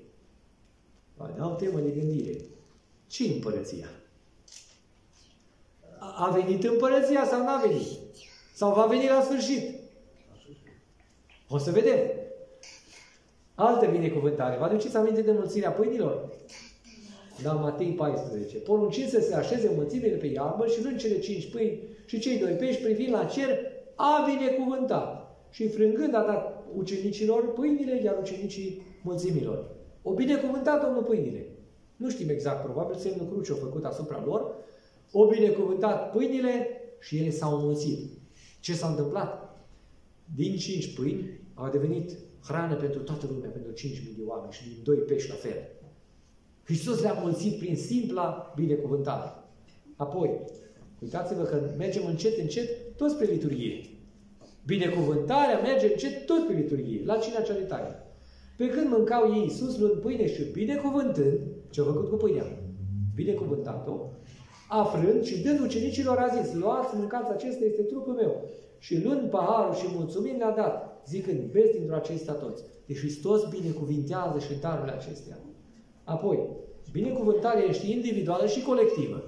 Am temă de gândire. ce împărăția? A venit împărăția sau n-a venit? Sau va veni la sfârșit? O să vedem. Altă binecuvântare. Vă aduceți aminte de mulțirea pâinilor? Da, Matei 14. Poruncind să se așeze mulțimile pe iarbă și luând cele cinci pâini și cei doi pești privind la cer, a binecuvântat. Și frângând a dat ucenicilor pâinile, iar ucenicii mulțimilor. O binecuvântat Domnul pâinile. Nu știm exact, probabil semnul cruce a făcut asupra lor. O binecuvântat pâinile și ele s-au înmulțit. Ce s-a întâmplat? Din cinci pâini au devenit hrană pentru toată lumea, pentru 5.000 de oameni și din doi pești la fel. Hristos le-a mulțit prin simpla binecuvântare. Apoi, uitați-vă că mergem încet, încet, toți pe liturghie. Binecuvântarea merge încet tot pe liturghie, la cina cea Pe când mâncau ei Iisus luând pâine și binecuvântând, ce-au făcut cu pâinea? Binecuvântat-o, afrând și dând ucenicilor a zis, luați, mâncați, acesta este trupul meu. Și luând paharul și mulțumind le-a dat, zicând, beți dintr-o acesta toți. Deci Hristos binecuvintează și darurile acestea. Apoi, binecuvântarea este individuală și colectivă.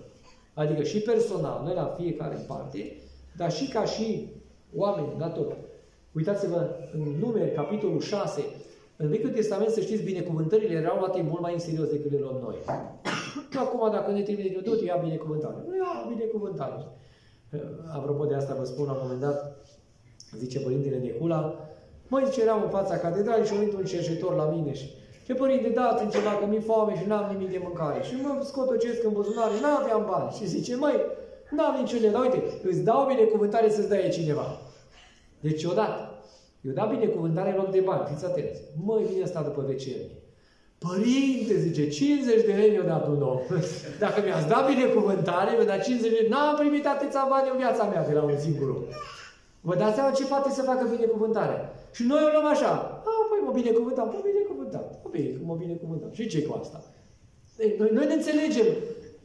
Adică și personal, noi la fiecare în parte, dar și ca și oameni, la tot. Uitați-vă în numeri, capitolul 6, în Vechiul Testament, să știți, binecuvântările erau luate mult mai în serios decât le luăm noi. *coughs* Acum, dacă ne trimite de tot, ia binecuvântare. Nu ia binecuvântare. Apropo de asta, vă spun, la un moment dat, zice Părintele Necula, măi, zice, eram în fața catedralei și a venit un cerșetor la mine și ce părinte, dați-mi ceva, că mi-e foame și n-am nimic de mâncare. Și mă scotocesc în buzunare, n-aveam bani. Și zice, măi, n-am niciun dar uite, îți dau binecuvântare să-ți dai cineva. Deci odată, eu dat binecuvântare în loc de bani, fiți atenți. Măi, vine asta după veceri. Părinte, zice, 50 de lei mi-a dat un om. *laughs* Dacă mi-ați dat binecuvântare, mi-a dat 50 de lei. N-am primit atâția bani în viața mea de la un singur om. Vă dați seama ce poate să facă binecuvântarea. Și noi o luăm așa. A, păi mă binecuvântam, mă binecuvântam. Mă bine, mă binecuvântam. Și ce cu asta? Ei, noi, noi ne înțelegem,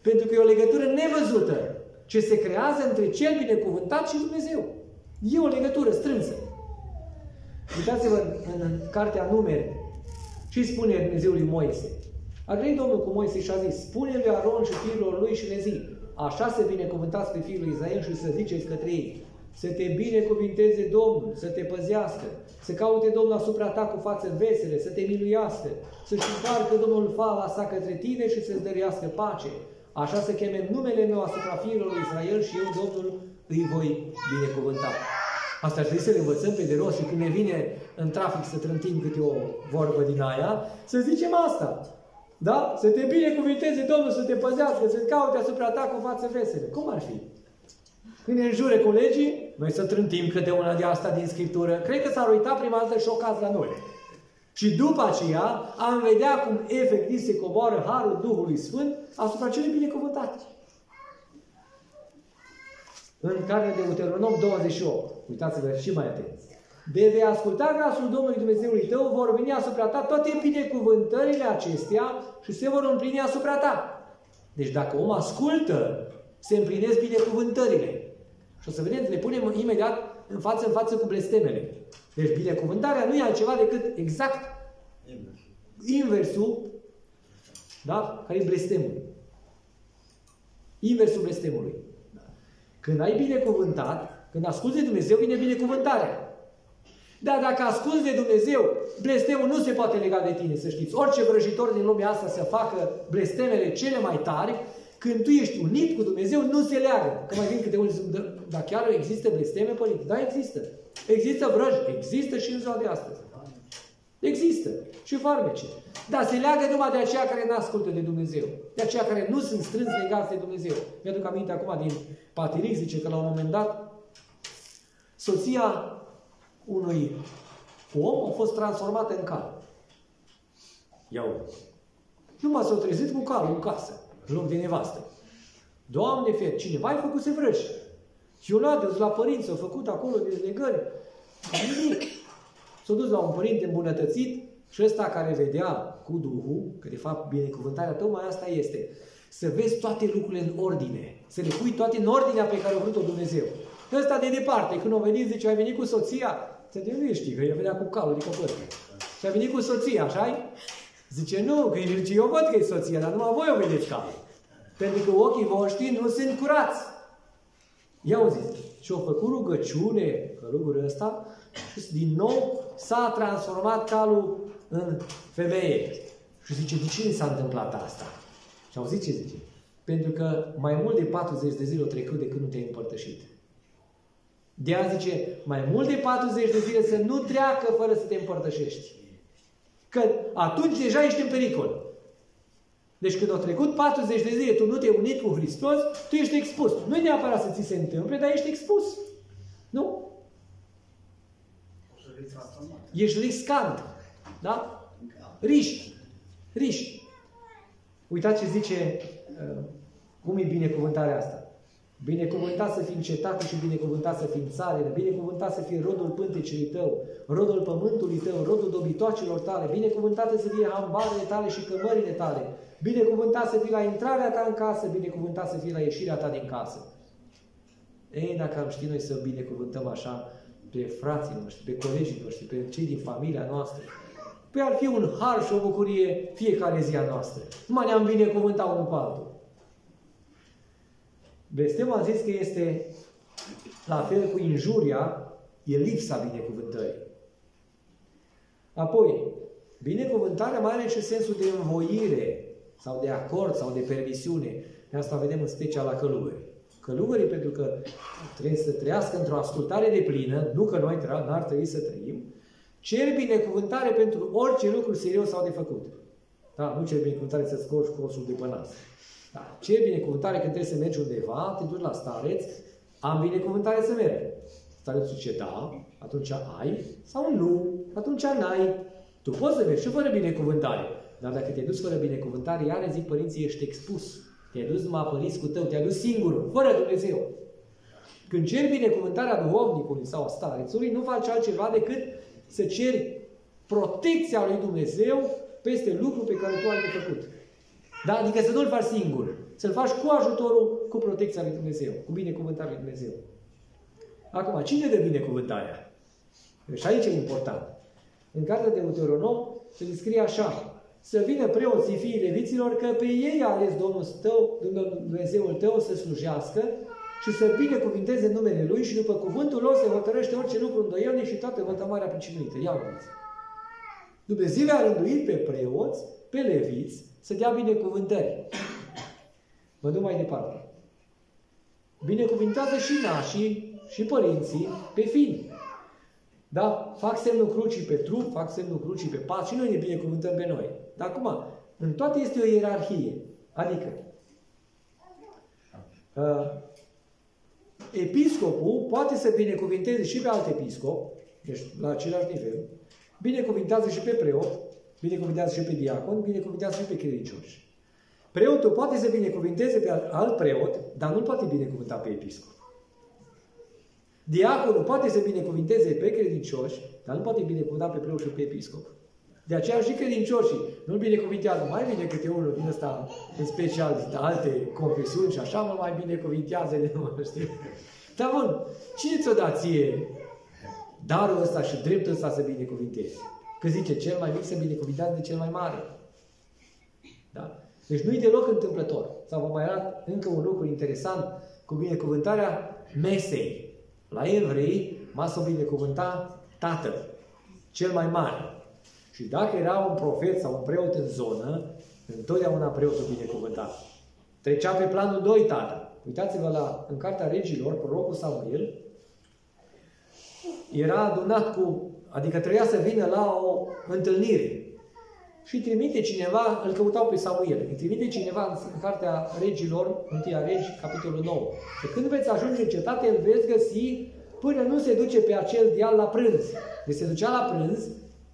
pentru că e o legătură nevăzută ce se creează între cel binecuvântat și Dumnezeu. E o legătură strânsă. Uitați-vă în, în cartea numeri ce spune Dumnezeu lui Moise. A venit Domnul cu Moise și a zis, spune lui Aron și fiilor lui și le zi, așa se binecuvântați pe fiul lui Israel și să ziceți către ei, să te binecuvinteze Domnul, să te păzească, să caute Domnul asupra ta cu față vesele, să te miluiască, să-și întoarcă Domnul fala sa către tine și să-ți dăruiască pace. Așa să cheme numele meu asupra fiilor lui Israel și eu, Domnul, îi voi binecuvânta. Asta ar trebui să le învățăm pe de rost și când ne vine în trafic să trântim câte o vorbă din aia, să zicem asta. Da? Să te binecuvinteze Domnul, să te păzească, să caute asupra ta cu față vesele. Cum ar fi? Când ne înjure colegii, noi să trântim câte una de asta din Scriptură. Cred că s-ar uita prima dată șocați la noi. Și după aceea am vedea cum efectiv se coboară Harul Duhului Sfânt asupra celui binecuvântat. În cartea de Deuteronom 28, uitați-vă și mai atenți. de vei asculta glasul Domnului Dumnezeului tău, vor veni asupra ta toate binecuvântările acestea și se vor împlini asupra ta. Deci dacă om ascultă, se împlinesc binecuvântările. Și o să vedem, le punem imediat în față în față cu blestemele. Deci binecuvântarea nu e altceva decât exact inversul, da? care e blestemul. Inversul blestemului. Când ai binecuvântat, când asculți de Dumnezeu, vine binecuvântarea. Dar dacă asculți de Dumnezeu, blestemul nu se poate lega de tine, să știți. Orice vrăjitor din lumea asta să facă blestemele cele mai tari, când tu ești unit cu Dumnezeu, nu se leagă. Că mai vin câte unii zic, dar chiar există blesteme, părinte? Da, există. Există vrăji, există și în ziua de astăzi. Există. Și farmece. Dar se leagă numai de aceia care nu ascultă de Dumnezeu. De aceia care nu sunt strâns legați de Dumnezeu. Mi-aduc aminte acum din Patiric, zice că la un moment dat soția unui om a fost transformată în cal. Ia uite. Numai s-a trezit cu calul în casă, în loc de nevastă. Doamne fier, cineva ai făcut să vrăși. Și eu l-a dus la părinți, s-a făcut acolo dezlegări. Nimic. S-a dus la un părinte îmbunătățit și ăsta care vedea cu Duhul, că de fapt binecuvântarea tocmai asta este, să vezi toate lucrurile în ordine, să le pui toate în ordinea pe care o vrut-o Dumnezeu. Ăsta de departe, când o venit, zice, ai venit cu soția, să te nu știi, că el venea cu calul de căpătă. Și a venit cu soția, așa Zice, nu, că zice, eu văd că e soția, dar numai voi o vedeți calul. Pentru că ochii voștri nu sunt curați. Ia auziți. Și au făcut rugăciune, călugul ăsta, și din nou s-a transformat calul în femeie. Și zice, de ce s-a întâmplat asta? Și auziți ce zice? Pentru că mai mult de 40 de zile au trecut de când nu te-ai împărtășit. De a zice, mai mult de 40 de zile să nu treacă fără să te împărtășești. Că atunci deja ești în pericol. Deci când au trecut 40 de zile, tu nu te-ai unit cu Hristos, tu ești expus. Nu e neapărat să ți se întâmple, dar ești expus. Nu? Ești riscant. Da? Riști. Riști. Uitați ce zice, uh, cum e binecuvântarea asta. Binecuvântat să fii în cetate și binecuvântat să fii în țară, binecuvântat să fie rodul pântecului tău, rodul pământului tău, rodul dobitoacelor tale, binecuvântate să fie hambarele tale și cămările tale, binecuvântat să fii la intrarea ta în casă, binecuvântat să fii la ieșirea ta din casă. Ei, dacă am ști noi să binecuvântăm așa pe frații noștri, pe colegii noștri, pe cei din familia noastră, Păi ar fi un har și o bucurie fiecare zi a noastră. Numai ne-am binecuvântat unul pe altul. Blestemul am zis că este la fel cu injuria, e lipsa binecuvântării. Apoi, binecuvântarea mai are și sensul de învoire sau de acord sau de permisiune. De asta vedem în special la călugări. Călugării, pentru că trebuie să trăiască într-o ascultare de plină, nu că noi n-ar trebui să trăim, cer binecuvântare pentru orice lucru serios sau de făcut. Da, nu cer binecuvântare să scoți cosul de pănas. Da. Ce binecuvântare când trebuie să mergi undeva, te duci la stareț, am binecuvântare să merg. Starețul zice da, atunci ai, sau nu, atunci n-ai. Tu poți să mergi și fără binecuvântare. Dar dacă te duci fără binecuvântare, iar zic părinții, ești expus. Te-ai dus numai pe riscul tău, te-ai dus singur, fără Dumnezeu. Când ceri binecuvântarea duhovnicului sau a starețului, nu faci altceva decât să ceri protecția lui Dumnezeu peste lucrul pe care tu ai de făcut. Da? Adică să nu-l faci singur. Să-l faci cu ajutorul, cu protecția lui Dumnezeu, cu binecuvântarea lui Dumnezeu. Acum, cine dă binecuvântarea? Și aici e important. În cartea de Deuteronom se descrie așa. Să vină preoții fiii leviților că pe ei a ales Domnul tău, Dumnezeul tău să slujească și să binecuvinteze numele Lui și după cuvântul lor se hotărăște orice lucru îndoielnic și toată vătămarea pricinuită. Ia uite. Dumnezeu a rânduit pe preoți, pe leviți, să dea binecuvântări. Mă duc mai departe. Binecuvintează și nașii și părinții pe fini. Da? Fac semnul crucii pe trup, fac semnul crucii pe pas și noi ne binecuvântăm pe noi. Dar acum, în toate este o ierarhie. Adică, uh, episcopul poate să binecuvinteze și pe alt episcop, deci la același nivel, binecuvintează și pe preot, binecuvintează și pe diacon, binecuvintează și pe credincioși. Preotul poate să binecuvinteze pe alt preot, dar nu poate binecuvânta pe episcop. Diaconul poate să binecuvinteze pe credincioși, dar nu poate binecuvânta pe preot și pe episcop. De aceea și credincioșii nu-l binecuvintează. Mai bine câte unul din ăsta, în special de alte confesiuni și așa, mă mai binecuvintează de mă știu. Dar bun, cine ți-o da ție darul ăsta și dreptul ăsta să binecuvintezi? Că zice, cel mai mic se binecuvintează de cel mai mare. Da? Deci nu-i deloc întâmplător. Sau vă mai arăt încă un lucru interesant cu binecuvântarea mesei. La evrei, masa o binecuvânta tatăl, cel mai mare. Și dacă era un profet sau un preot în zonă, întotdeauna preotul binecuvânta. Trecea pe planul 2 tata. Uitați-vă la, în Cartea Regilor, prorocul Samuel, era adunat cu, adică trebuia să vină la o întâlnire. Și trimite cineva, îl căutau pe Samuel, îi trimite cineva în Cartea Regilor, Întâia Regi, capitolul 9. Și când veți ajunge în cetate, îl veți găsi până nu se duce pe acel dial la prânz. Deci se ducea la prânz,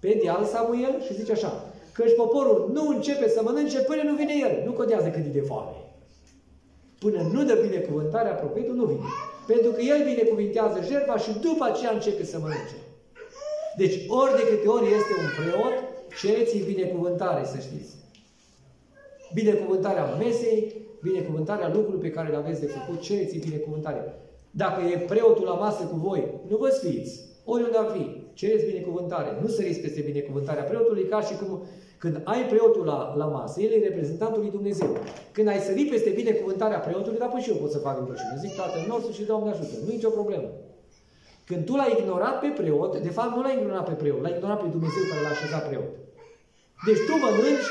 pe deal Samuel și zice așa, căci poporul nu începe să mănânce până nu vine el. Nu codează cât e de foame. Până nu dă binecuvântarea profetul, nu vine. Pentru că el binecuvintează jertfa și după aceea începe să mănânce. Deci ori de câte ori este un preot, cereți binecuvântare, să știți. Binecuvântarea mesei, binecuvântarea lucrului pe care le aveți de făcut, cereți binecuvântare. Dacă e preotul la masă cu voi, nu vă sfiți. Oriunde ar fi, cereți binecuvântare. Nu săriți peste binecuvântarea preotului, ca și cum când ai preotul la, la masă, el e reprezentantul lui Dumnezeu. Când ai sărit peste binecuvântarea preotului, dar păi și eu pot să fac rugăciune. Zic Tatăl nostru și Doamne ajută. Nu e nicio problemă. Când tu l-ai ignorat pe preot, de fapt nu l-ai ignorat pe preot, l-ai ignorat pe Dumnezeu care l-a așezat preot. Deci tu mănânci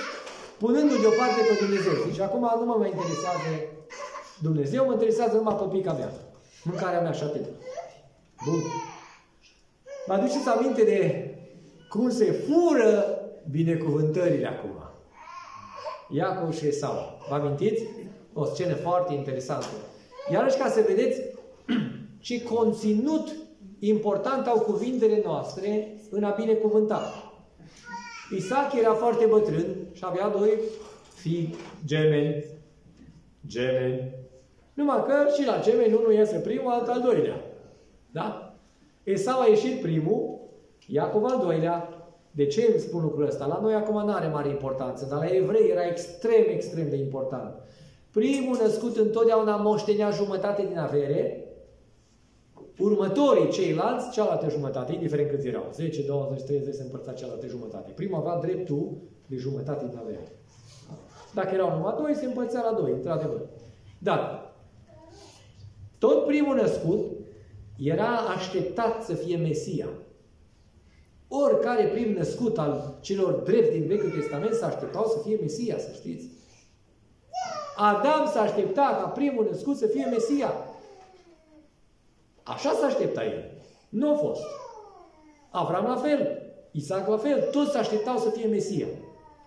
punându-l deoparte pe Dumnezeu. Și acum nu mă mai interesează Dumnezeu, mă interesează numai păpica mea. Mâncarea mea și atât. Bun. Mă aduceți aminte de cum se fură binecuvântările acum. Iacov și Esau. Vă amintiți? O scenă foarte interesantă. Iarăși ca să vedeți *clears throat* ce conținut important au cuvintele noastre în a binecuvânta. Isaac era foarte bătrân și avea doi fii gemeni. Gemeni. Numai că și la gemeni unul iese primul, alt al doilea. Da? Esau a ieșit primul, Iacov al doilea. De ce îmi spun lucrul ăsta? La noi acum nu are mare importanță, dar la evrei era extrem, extrem de important. Primul născut întotdeauna moștenea jumătate din avere, următorii ceilalți cealaltă jumătate, indiferent câți erau, 10, 20, 30, se împărța cealaltă jumătate. Primul avea dreptul de jumătate din avere. Dacă erau numai doi, se împărțea la doi, într-adevăr. Dar, tot primul născut era așteptat să fie Mesia. Oricare prim născut al celor drept din Vechiul Testament s-a așteptau să fie Mesia, să știți. Adam s-a așteptat ca primul născut să fie Mesia. Așa s-a aștepta el. Nu a fost. Avram la fel. Isaac la fel. Toți s așteptau să fie Mesia.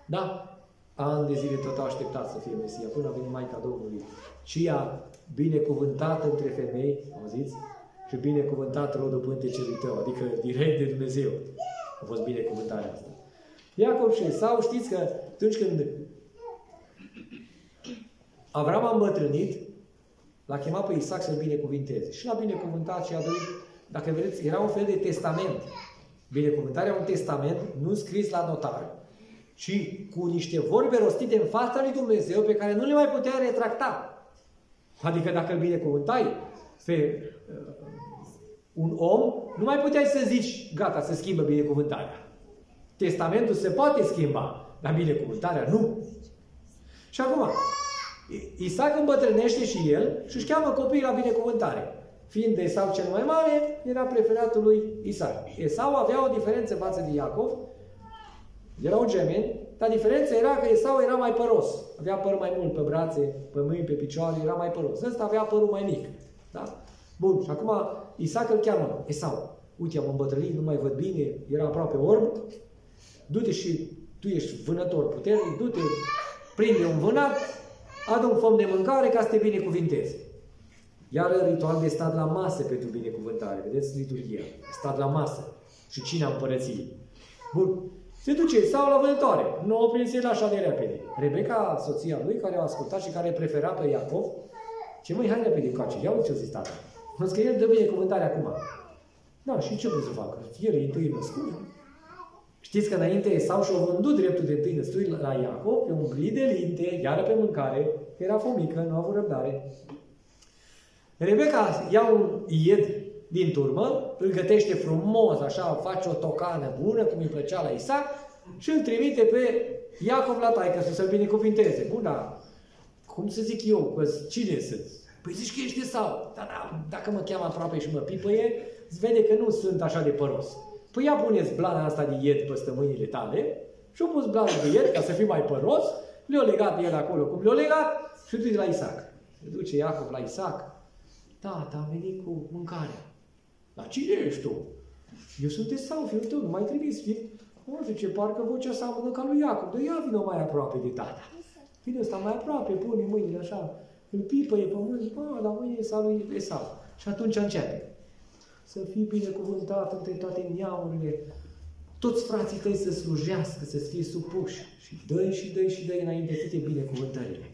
Da? Ani de zile tot au așteptat să fie Mesia, până a venit Maica Domnului. Și ea binecuvântată între femei, auziți? Și binecuvântat rodul pântecelui tău, adică direct de Dumnezeu. A fost binecuvântarea asta. Iacov și Esau, știți că atunci când Avram a îmbătrânit, l-a chemat pe Isaac să-l binecuvinteze. Și l-a binecuvântat și a dorit, dacă vedeți, era un fel de testament. Binecuvântarea un testament, nu scris la notar, ci cu niște vorbe rostite în fața lui Dumnezeu pe care nu le mai putea retracta. Adică dacă îl binecuvântai pe uh, un om, nu mai puteai să zici, gata, se schimbă binecuvântarea. Testamentul se poate schimba, dar binecuvântarea nu. Și acum, Isaac îmbătrânește și el și își cheamă copiii la binecuvântare. Fiind Esau cel mai mare, era preferatul lui Isaac. Esau avea o diferență față de Iacov, erau gemeni, dar diferența era că Esau era mai păros. Avea păr mai mult pe brațe, pe mâini, pe picioare, era mai păros. Ăsta avea părul mai mic. Da? Bun, și acum Isaac îl cheamă, Esau. Uite, am îmbătrânit, nu mai văd bine, era aproape orb. Du-te și tu ești vânător puternic, du-te, prinde un vânat, adu un fom de mâncare ca să te binecuvintezi. Iar ritual de stat la masă pentru binecuvântare. Vedeți liturghia. Stat la masă. Și cine împărăției. Bun. Se duce sau la vânătoare. Nu o prins el așa de repede. Rebecca, soția lui, care a ascultat și care prefera pe Iacov, ce măi, hai repede încoace. Ia uite ce zis tata. Pentru că el dă binecuvântare acum. Da, și ce pot să facă? El e întâi născut. Știți că înainte sau și-au vândut dreptul de întâi născut la Iacov pe un gli de linte, iară pe mâncare, că era fomică, nu a avut răbdare. Rebecca ia un ied din turmă, îl gătește frumos, așa, face o tocană bună, cum îi plăcea la Isaac, și îl trimite pe Iacov la taică să-l binecuvinteze. Bun, dar cum să zic eu, că cine sunt? Păi zici că ești sau? Dar da, dacă mă cheamă aproape și mă pipăie, îți vede că nu sunt așa de păros. Păi ia puneți blana asta de ied peste mâinile tale și o pus blana de ied ca să fii mai păros, le-a legat el acolo cum le-a legat și duce la Isaac. Se duce Iacov la Isaac. Tata, am venit cu mâncarea. Dar cine ești tu? Eu sunt sau fiul tău, nu mai trimis fi. Nu zice, parcă vocea seamănă ca lui Iacob. Dar ia vină mai aproape de tata. Vine ăsta mai aproape, pune mâinile așa, îl pipăie pe mâini, bă, dar mâinile sa lui Esau. Și atunci începe. Să fii binecuvântat între toate neamurile, toți frații tăi să slujească, să fie supuși. Și dă și dă și dă înainte toate binecuvântările.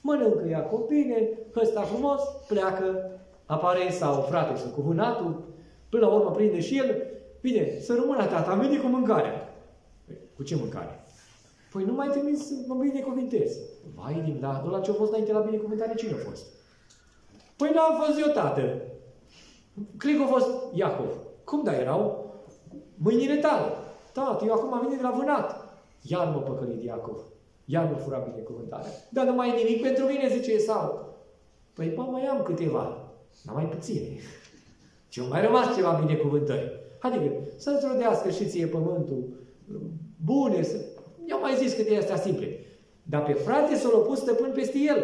Mănâncă Iacob bine, ăsta frumos, pleacă, apare sau frate, sunt cuvânatul, până la urmă prinde și el, bine, să rămână tata, am venit cu mâncarea. Păi, cu ce mâncare? Păi nu mai trimis să mă binecuvintez. Vai din da, ăla ce a fost înainte la binecuvântare, cine a fost? Păi n-am fost eu, tată. Cred că a fost Iacov. Cum da erau? Mâinile tale. Tată, eu acum am venit de la vânat. Iar mă păcălit Iacov. Iar mă fura binecuvântarea. Dar nu mai e nimic pentru mine, zice Esau. Păi, bă, mai am câteva. Dar mai puține. *laughs* Și mai rămas ceva binecuvântări. Adică să-ți rodească și ție pământul bune, să... Eu mai zis câte astea simple. Dar pe frate s-a pus stăpân peste el.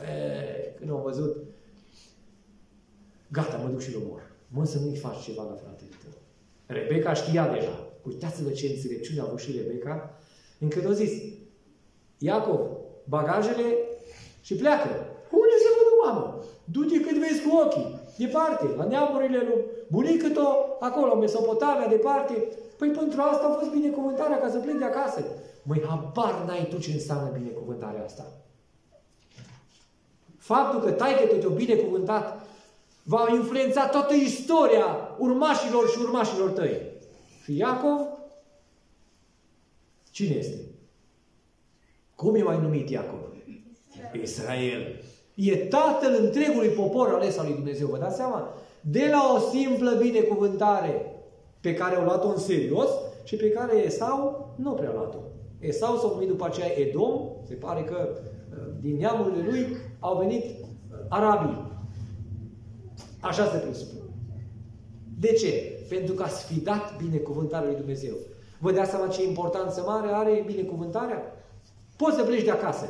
E, când am văzut, gata, mă duc și-l omor. Mă, să nu-i faci ceva la fratele tău. Rebecca știa deja. Uitați-vă ce înțelepciune a avut și Rebecca, încât a zis, Iacov, bagajele și pleacă. Unde să vă duc, mamă? Du-te cât vezi cu ochii. Departe, la neamurile lui bunică tău, acolo, în Mesopotamia, departe. Păi pentru asta a fost binecuvântarea, ca să plec de acasă. Măi, habar n-ai tu ce înseamnă binecuvântarea asta. Faptul că taică te-o binecuvântat va influența toată istoria urmașilor și urmașilor tăi. Și Iacov, cine este? Cum e mai numit Iacov? Israel. E tatăl întregului popor ales al lui Dumnezeu. Vă dați seama? De la o simplă binecuvântare pe care au luat-o în serios și pe care Esau nu prea luat-o. Esau s-a numit după aceea Edom, se pare că uh, din neamurile lui au venit arabii. Așa se presupune. De ce? Pentru că a sfidat binecuvântarea lui Dumnezeu. Vă dați seama ce importanță mare are binecuvântarea? Poți să pleci de acasă.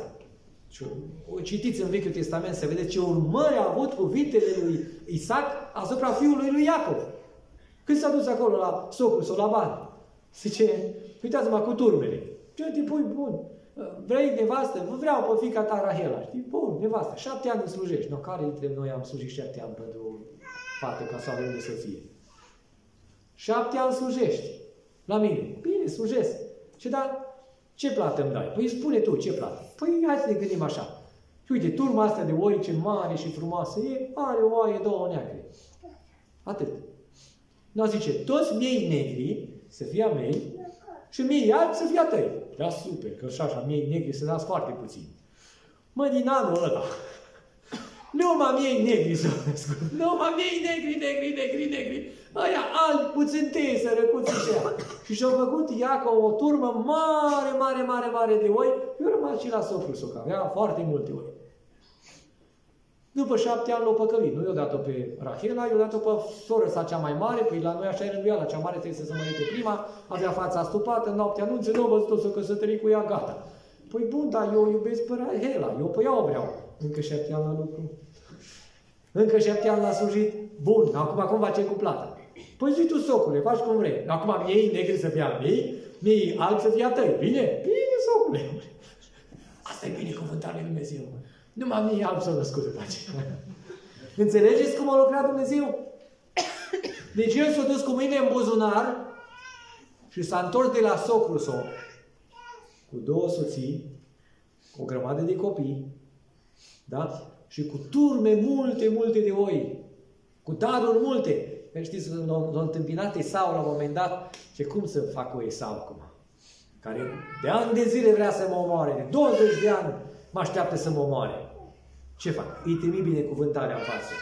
Și o citiți în Vechiul Testament să vedeți ce urmări a avut cuvintele lui Isaac asupra fiului lui Iacov. Când s-a dus acolo la socul sau la bani, zice, uitați-mă cu turmele. Ce te pui bun? Vrei nevastă? Vreau pe fica ta Rahela. Știi? Bun, nevastă. Șapte ani slujești. No, care dintre noi am slujit șapte ani pentru fată ca să avem de să fie? Șapte ani slujești. La mine. Bine, slujesc. Și da, ce plată îmi dai? Păi spune tu, ce plată? Păi hai să ne gândim așa. Și uite, turma asta de oi ce mare și frumoasă e, are o oaie, două neagre. Atât. Nu zice, toți miei negri să fie a mei și miei albi să fie a tăi. Da, super, că și așa, miei negri să dați foarte puțin. Mă, din anul ăla, numai miei negri să numai miei negri, negri, negri, negri. Aia albi, puțin tei, sărăcuți și ea. Și și-au făcut Iacov o turmă mare, mare, mare, mare de oi. Eu rămas și la socru că avea foarte multe oi. După șapte ani l-au păcălit. Nu i-a dat-o pe Rahela, i-a dat-o pe soră sa cea mai mare, păi la noi așa e rânduiala, cea mare trebuie să se mărite prima, avea fața stupată, noaptea anunță, nu a văzut-o să căsători cu ea, gata. Păi bun, dar eu iubesc pe Rahela, eu pe ea o vreau. Încă șapte ani la lucru. Încă șapte ani la slujit. Bun, acum cum face cu plata? Păi zi tu, socule, faci cum vrei. Acum miei negri să fie al mei, miei albi să fie a tăi. Bine? Bine, socule. Asta e binecuvântarea lui Dumnezeu. Numai mie alb s-a născut după aceea. *laughs* Înțelegeți cum a lucrat Dumnezeu? Deci el s-a dus cu mine în buzunar și s-a întors de la socru său cu două soții, cu o grămadă de copii, da? și cu turme multe, multe de oi, cu daruri multe. Că știți, l-a întâmpinat Esau la un moment dat, ce cum să fac o Esau acum? Care de ani de zile vrea să mă omoare, de 20 de ani mă așteaptă să mă omoare. Ce fac? Îi trimi binecuvântarea în față.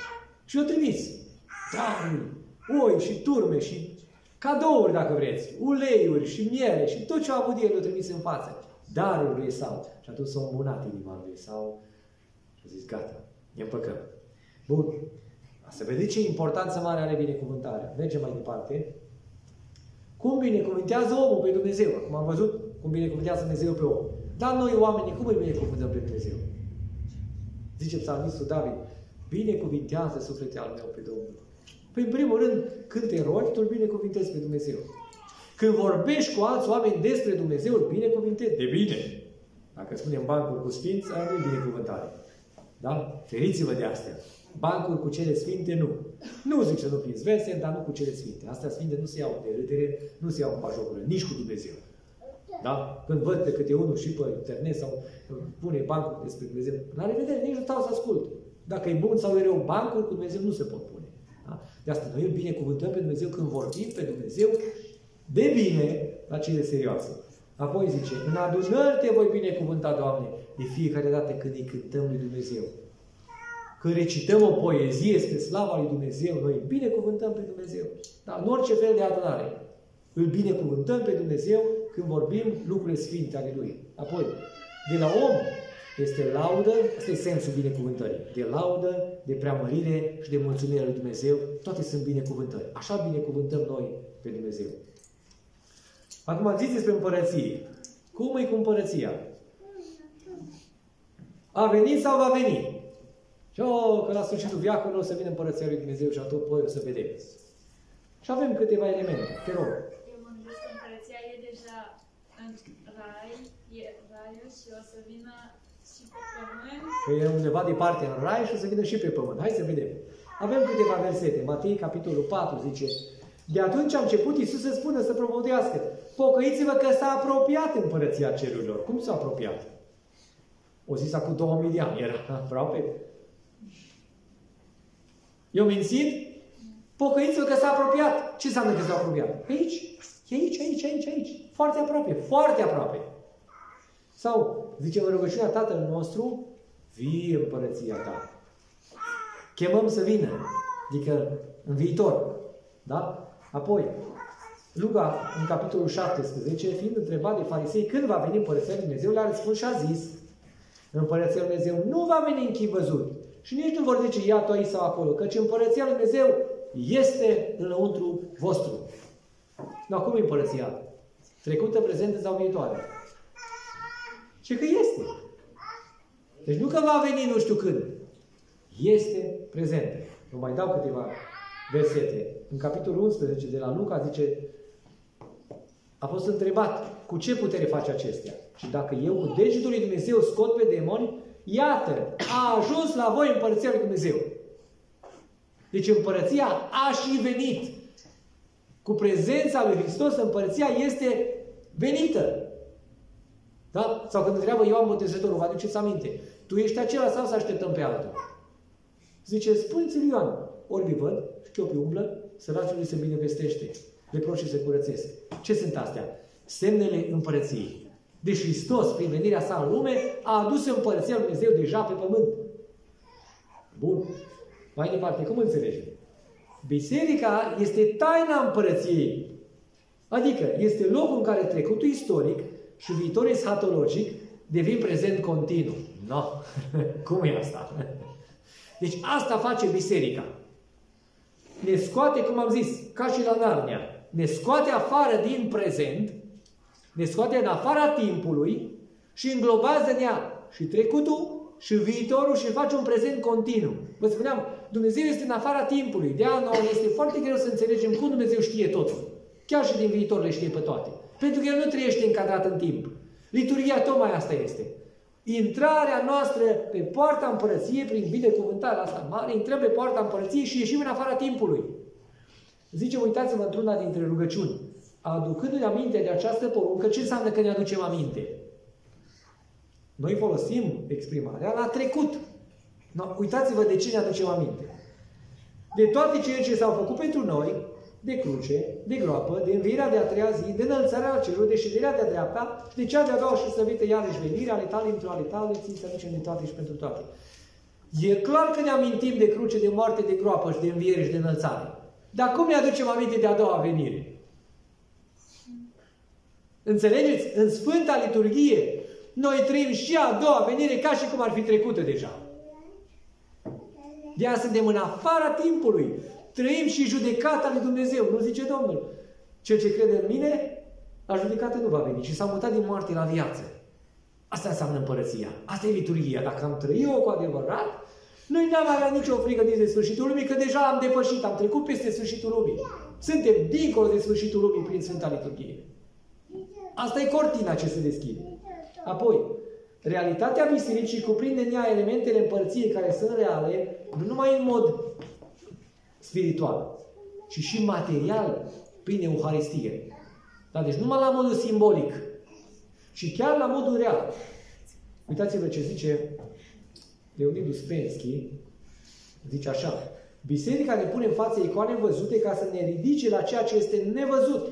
Și o trimis. Daruri, oi și turme și cadouri, dacă vreți, uleiuri și miere și tot ce a avut el le-a trimis în față. Darul lui Esau. Și atunci s-a îmbunat inima lui Esau și a zis, gata, ne împăcăm. Bun. Să vedeți ce importanță mare are binecuvântarea. Mergem mai departe. Cum binecuvântează omul pe Dumnezeu? Acum am văzut cum binecuvântează Dumnezeu pe om. Dar noi oamenii, cum îi binecuvântăm pe Dumnezeu? Zice psalmistul David, binecuvintează sufletul al meu pe Domnul. Păi, în primul rând, când te rogi, tu îl binecuvintezi pe Dumnezeu. Când vorbești cu alți oameni despre Dumnezeu, îl binecuvintezi. De bine. Dacă spunem bancul cu sfinți, aia nu binecuvântare. Da? Feriți-vă de astea. Bancul cu cele sfinte, nu. Nu zic să nu fiți vese, dar nu cu cele sfinte. Astea sfinte nu se iau de râdere, nu se iau în pajocură, nici cu Dumnezeu. Da? Când văd pe câte unul și pe internet sau pune bancul despre Dumnezeu, la revedere, nici nu stau să ascult. Dacă e bun sau e rău, bancul cu Dumnezeu nu se pot pune. Da? De asta noi îl binecuvântăm pe Dumnezeu când vorbim pe Dumnezeu de bine la cele serioase. Apoi zice, în adunări te voi binecuvânta, Doamne, de fiecare dată când îi cântăm lui Dumnezeu. Când recităm o poezie spre slava lui Dumnezeu, noi binecuvântăm pe Dumnezeu. Dar în orice fel de adunare, îl binecuvântăm pe Dumnezeu când vorbim lucrurile sfinte ale Lui. Apoi, de la om este laudă, asta e sensul binecuvântării. De laudă, de preamărire și de mulțumire lui Dumnezeu, toate sunt binecuvântări. Așa binecuvântăm noi pe Dumnezeu. Acum ziți despre împărăție. Cum e cu împărăția? A venit sau va veni? Și o, că la sfârșitul viacului o să vină împărăția lui Dumnezeu și atunci voi o să vedeți. Și avem câteva elemente. Te rog. Eu mă gândesc că împărăția e deja în rai, e raiul și o să vină și pe pământ. Că e undeva departe în rai și o să vină și pe pământ. Hai să vedem. Avem câteva versete. Matei, capitolul 4, zice De atunci a început Iisus să spună, să propovădească Pocăiți-vă că s-a apropiat împărăția cerurilor. Cum s-a apropiat? O zis acum 2000 de ani. Era *laughs* aproape. Eu mințit? Pocăiți-vă că s-a apropiat. Ce înseamnă că s-a apropiat? Aici. E aici, aici, aici, aici. Foarte aproape. Foarte aproape. Sau, zice în rugăciunea Tatăl nostru, vie împărăția ta. Chemăm să vină. Adică în viitor. Da? Apoi, Luca, în capitolul 17, fiind întrebat de farisei când va veni împărăția lui Dumnezeu, le-a răspuns și a zis, împărăția lui Dumnezeu nu va veni în chip văzut. Și nici nu vor zice, ia tu aici sau acolo, căci împărăția lui Dumnezeu este înăuntru vostru. Nu, acum e împărăția? Trecută, prezentă sau viitoare? Ce că este. Deci nu că va veni nu știu când. Este prezent. Vă mai dau câteva versete. În capitolul 11 de la Luca zice a fost întrebat cu ce putere face acestea. Și dacă eu cu degetul lui Dumnezeu scot pe demoni, iată, a ajuns la voi împărăția lui Dumnezeu. Deci împărăția a și venit. Cu prezența lui Hristos, împărăția este venită. Da? Sau când întreabă Ioan Botezătorul, vă aduceți aminte, tu ești acela sau să așteptăm pe altul? Zice, spuneți lui Ioan, orbi văd, șchiopi umblă, săracul se binevestește leproșii se curățesc. Ce sunt astea? Semnele împărăției. Deci Hristos, prin venirea sa în lume, a adus împărăția Lui Dumnezeu deja pe pământ. Bun. Mai departe, cum înțelegem? Biserica este taina împărăției. Adică este locul în care trecutul istoric și viitorul eschatologic devin prezent continuu. No. *laughs* Cum e asta? Deci asta face biserica. Ne scoate, cum am zis, ca și la Narnia, ne scoate afară din prezent, ne scoate în afara timpului și înglobează în ea și trecutul și viitorul și face un prezent continuu. Vă spuneam, Dumnezeu este în afara timpului. De aia nouă este foarte greu să înțelegem cum Dumnezeu știe totul. Chiar și din viitor le știe pe toate. Pentru că El nu trăiește încadrat în timp. Liturgia tocmai asta este. Intrarea noastră pe poarta împărăției, prin binecuvântarea asta mare, intrăm pe poarta împărăției și ieșim în afara timpului. Zice, uitați-vă într-una dintre rugăciuni. Aducându-ne aminte de această poruncă, ce înseamnă că ne aducem aminte? Noi folosim exprimarea la trecut. No, uitați-vă de ce ne aducem aminte. De toate cele ce s-au făcut pentru noi, de cruce, de groapă, de învierea de a treia zi, de înălțarea la cerul, de șederea de-a dreapta și de cea de-a doua și slăvită iarăși venirea ale tale într-o ale tale, ții să ducem din toate și pentru toate. E clar că ne amintim de cruce, de moarte, de groapă și de înviere și de înălțare. Dar cum ne aducem aminte de a doua venire? Înțelegeți? În Sfânta Liturghie, noi trăim și a doua venire ca și cum ar fi trecută deja. De aia suntem în afara timpului. Trăim și judecata lui Dumnezeu. Nu zice Domnul. Cel ce crede în mine, la judecată nu va veni. Și s-a mutat din moarte la viață. Asta înseamnă împărăția. Asta e liturghia. Dacă am trăit-o cu adevărat, noi n-am avea nicio frică din sfârșitul lumii, că deja am depășit, am trecut peste sfârșitul lumii. Suntem dincolo de sfârșitul lumii prin Sfânta Liturghie. Asta e cortina ce se deschide. Apoi, realitatea bisericii cuprinde în ea elementele împărției care sunt reale, nu numai în mod spiritual, ci și material prin Euharistie. Da? Deci numai la modul simbolic, și chiar la modul real. Uitați-vă ce zice Leonidus Pensky, zice așa, Biserica ne pune în față icoane văzute ca să ne ridice la ceea ce este nevăzut,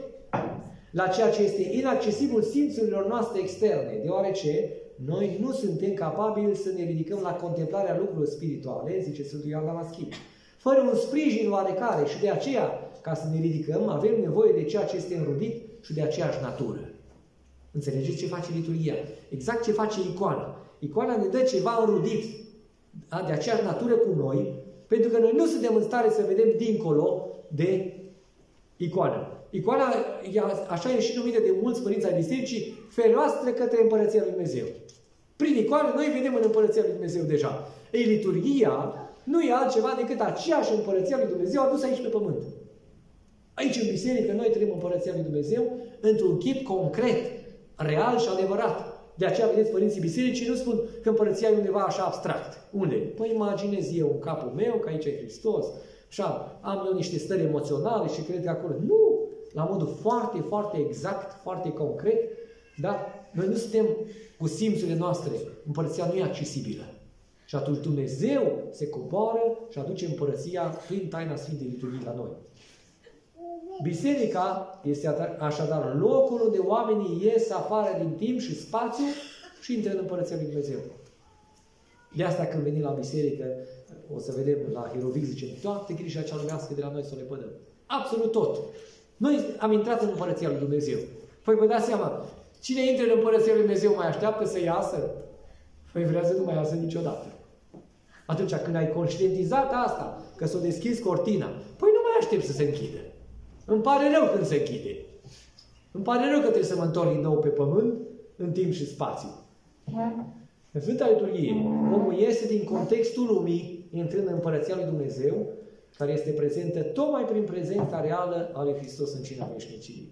la ceea ce este inaccesibil simțurilor noastre externe, deoarece noi nu suntem capabili să ne ridicăm la contemplarea lucrurilor spirituale, zice Sfântul Ioan Damaschi, fără un sprijin oarecare și de aceea, ca să ne ridicăm, avem nevoie de ceea ce este înrudit și de aceeași natură. Înțelegeți ce face liturgia? Exact ce face icoana. Icoana ne dă ceva înrudit, da? de aceeași natură cu noi, pentru că noi nu suntem în stare să vedem dincolo de icoană. Icoana, așa e și numită de mulți părinți ai bisericii, feroastră către Împărăția Lui Dumnezeu. Prin icoană noi vedem în Împărăția Lui Dumnezeu deja. Ei, liturgia nu e altceva decât aceeași Împărăția Lui Dumnezeu adusă aici pe pământ. Aici, în biserică, noi trăim Împărăția Lui Dumnezeu într-un chip concret, real și adevărat. De aceea, vedeți, părinții bisericii nu spun că împărăția e undeva așa abstract. Unde? Păi imaginez eu în capul meu că aici e Hristos, așa, am eu niște stări emoționale și cred că acolo. Nu! La modul foarte, foarte exact, foarte concret, da? Noi nu suntem cu simțurile noastre. Împărăția nu e accesibilă. Și atunci Dumnezeu se coboară și aduce împărăția prin taina Sfintei Liturghii la noi. Biserica este așadar locul unde oamenii ies afară din timp și spațiu și intră în Împărăția Lui Dumnezeu. De asta când venim la biserică, o să vedem la Hierovic, zice, toate grija cea lumească de la noi să le pădăm. Absolut tot. Noi am intrat în Împărăția Lui Dumnezeu. Păi vă dați seama, cine intră în Împărăția Lui Dumnezeu mai așteaptă să iasă? Păi vrea să nu mai iasă niciodată. Atunci când ai conștientizat asta, că s-o deschis cortina, păi nu mai aștept să se închidă. Îmi pare rău când se închide. Îmi pare rău că trebuie să mă întorc din nou pe pământ în timp și spațiu. În Sfânta Liturghie, omul iese din contextul lumii, intrând în Împărăția Lui Dumnezeu, care este prezentă tocmai prin prezența reală a Lui Hristos în cina veșniciei.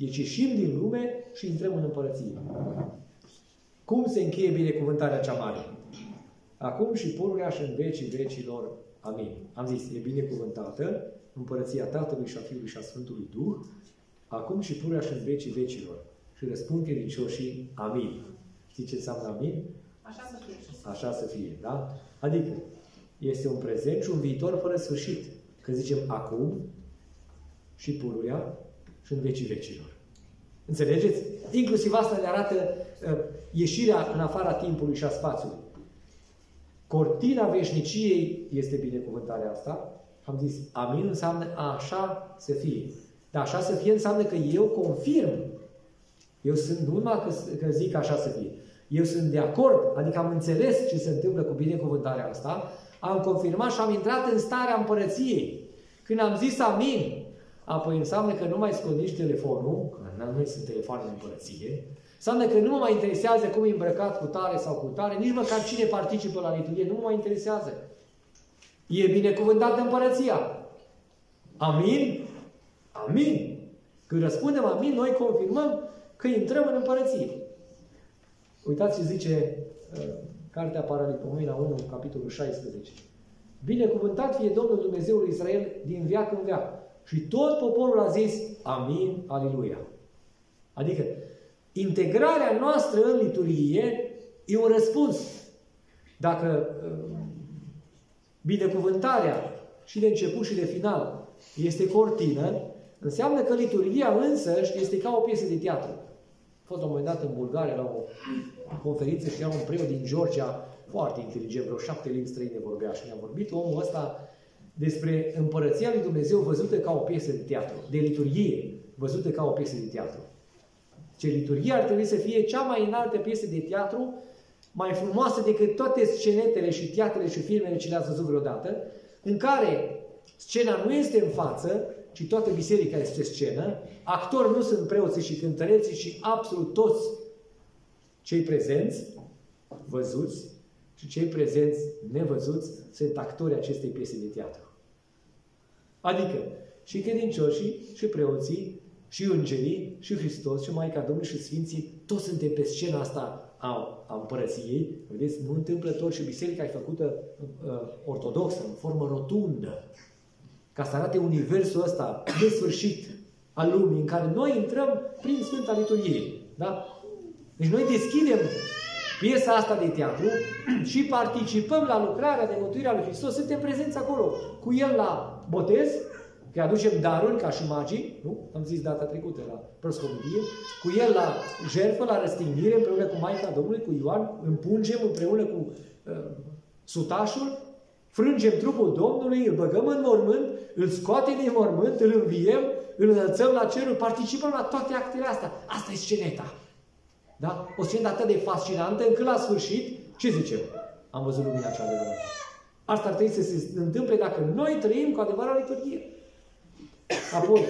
Deci ieșim din lume și intrăm în Împărăție. Cum se încheie binecuvântarea cea mare? Acum și pururea și în vecii vecilor. Amin. Am zis, e binecuvântată împărăția Tatălui și a Fiului și a Sfântului Duh, acum și purea și în vecii vecilor. Și răspund credincioșii, Amin. Știți ce înseamnă Amin? Așa să fie. Așa să fie, da? Adică, este un prezent și un viitor fără sfârșit. Când zicem acum și pururea și în vecii vecilor. Înțelegeți? Inclusiv asta ne arată uh, ieșirea în afara timpului și a spațiului. Cortina veșniciei este binecuvântarea asta, am zis, amin înseamnă așa să fie. Dar așa să fie înseamnă că eu confirm. Eu sunt nu numai că, că zic așa să fie. Eu sunt de acord, adică am înțeles ce se întâmplă cu binecuvântarea asta, am confirmat și am intrat în starea împărăției. Când am zis amin, apoi înseamnă că nu mai scot nici telefonul, că nu sunt telefoane în împărăție, înseamnă că nu mă mai interesează cum e îmbrăcat cu tare sau cu tare, nici măcar cine participă la liturghie, nu mă mai interesează. E binecuvântată împărăția. Amin? Amin. Când răspundem amin, noi confirmăm că intrăm în împărăție. Uitați ce zice uh, Cartea Paralipomena 1, capitolul 16. Binecuvântat fie Domnul Dumnezeul Israel din veac în veac. Și tot poporul a zis, Amin, Aleluia. Adică, integrarea noastră în liturghie e un răspuns Dacă uh, binecuvântarea și de început și de final este cortină, înseamnă că liturgia însăși este ca o piesă de teatru. A fost la un moment dat în Bulgaria la o conferință și era un preot din Georgia, foarte inteligent, vreo șapte limbi străine vorbea și ne-a vorbit omul ăsta despre împărăția lui Dumnezeu văzută ca o piesă de teatru, de liturgie văzută ca o piesă de teatru. Ce liturgia ar trebui să fie cea mai înaltă piesă de teatru, mai frumoasă decât toate scenetele și teatrele și filmele ce le-ați văzut vreodată, în care scena nu este în față, ci toată biserica este scenă, actori nu sunt preoții și cântăreții și absolut toți cei prezenți, văzuți, și cei prezenți nevăzuți sunt actori acestei piese de teatru. Adică și credincioșii, și preoții, și îngerii, și Hristos, și Maica Domnului, și Sfinții, toți suntem pe scena asta a, a împărăției. Vedeți, nu întâmplător și biserica e făcută uh, ortodoxă, în formă rotundă, ca să arate universul ăsta nesfârșit al lumii, în care noi intrăm prin Sfânta Liturghie. Da? Deci noi deschidem piesa asta de teatru și participăm la lucrarea de mântuire a lui Hristos. Suntem prezenți acolo cu El la botez, că aducem daruri ca și magii, nu? Am zis data trecută la proscomidie, cu El la jertfă, la răstignire, împreună cu Maica Domnului, cu Ioan, împungem împreună cu uh, sutașul, frângem trupul Domnului, îl băgăm în mormânt, îl scoatem din mormânt, îl înviem, îl înălțăm la cerul, participăm la toate actele astea. Asta e sceneta. Da? O scenă atât de fascinantă încât la sfârșit, ce zicem? Am văzut lumina cea adevărată. Asta ar trebui să se întâmple dacă noi trăim cu adevărat liturghie. Apoi,